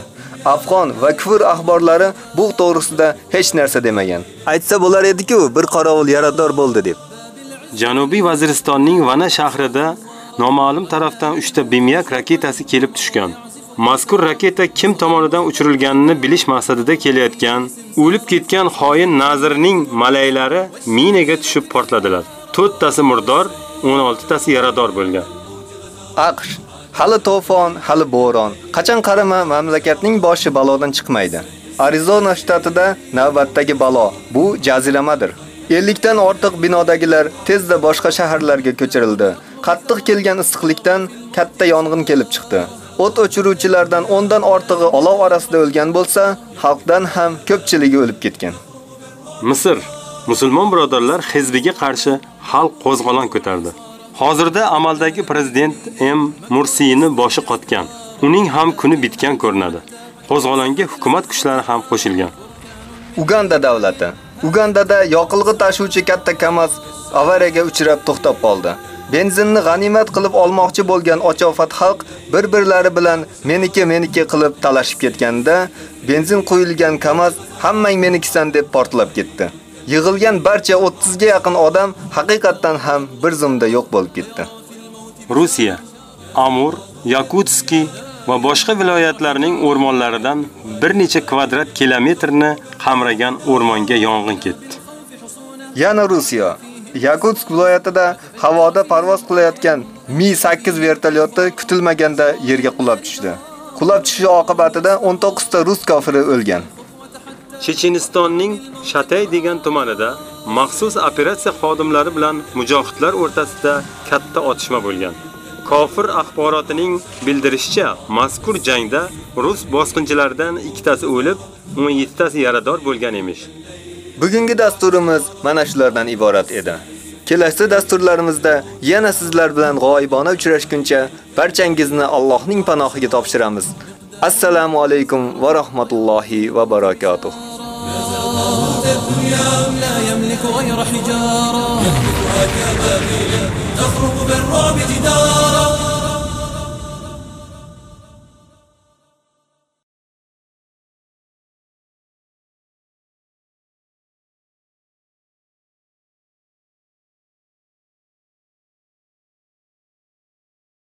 Afg'on va kufr axborlari bu to'g'risida hech narsa demagan. Aytsa bo'lar edi-ku, bir qorovul yarador bo'ldi deb. Janubiy Vaziristonning Vana shahrida noma'lum tarafdan 3 ta Bimyak raketasi kelib tushgan. Mazkur raketa kim tomonidan uchirilganini bilish maqsadida kelayotgan, o'lib ketgan xoin Nazirning malaylari minaga tushib portladilar. 4 tasi murdor, 16 tasi yarador bo'lgan. AQSh hali to'fon, hali bo'ron. Qachon qarama mamlakatning boshi balodan chiqmaydi. Arizona shtatida navbatdagi balo bu jaziramadir. 50 dan ortiq binodagilar tezda boshqa shaharlarga ko'chirildi. Qattiq kelgan issiqlikdan katta yong'in kelib chiqdi. O't o'chiruvchilardan 10 dan ortig'i olov orasida o'lgan bo'lsa, xalqdan ham ko'pchiligi o'lib ketgan. Misr musulmon birodarlar hizbiga qarshi xalq qo'zg'olon ko'tardi. Hozirda amaldagi prezident M Mursiyni boshi qotgan. Uning ham kuni bitgan ko'rinadi. Qo'zg'olonga hukumat kuchlari ham qo'shilgan. Uganda davlati Ugandada yoqilg'i tashuvchi katta KAMAZ avariyaga uchrab to'xtab qoldi. Benzinni g'animat qilib olmoqchi bo'lgan ochofat xalq bir-birlari bilan meniki meniki qilib talashib ketganda, benzin quyilgan KAMAZ hammang menikisan deb portlab ketdi. Yig'ilgan barcha 30 ga yaqin odam haqiqatdan ham bir zumda yo'q bo'lib ketdi. Rossiya Amur, Yakutski va boshqa viloyatlarning o'rmonlaridan bir necha kvadrat kilometrni qamragan o'rmonga yong'in ketdi. Yana Rossiya Yakutsk viloyatida havoda parvoz qilayotgan Mi-8 vertolyoti kutilmaganda yerga qulab tushdi. Qulab tushishi oqibatida 19 ta rus kofiri o'lgan. Chechenistonning Shatay degan tumanida maxsus operatsiya xodimlari bilan mujohidlar o'rtasida katta otishma bo'lgan. Kofir axborotining bildirishicha, mazkur jangda rus bosqinchilaridan ikkitasi o'lib, 17 tasi yarador bo'lgan emish. Bugungi dasturimiz mana shulardan iborat edi. Kelasi dasturlarimizda yana sizlar bilan g'oyibona uchrashguncha barchangizni Allohning panohiga topshiramiz. Assalomu alaykum va rahmatullohi va barakatuh. لا يملك غير حجارة يهبطها كبابيل تخرج بالرعب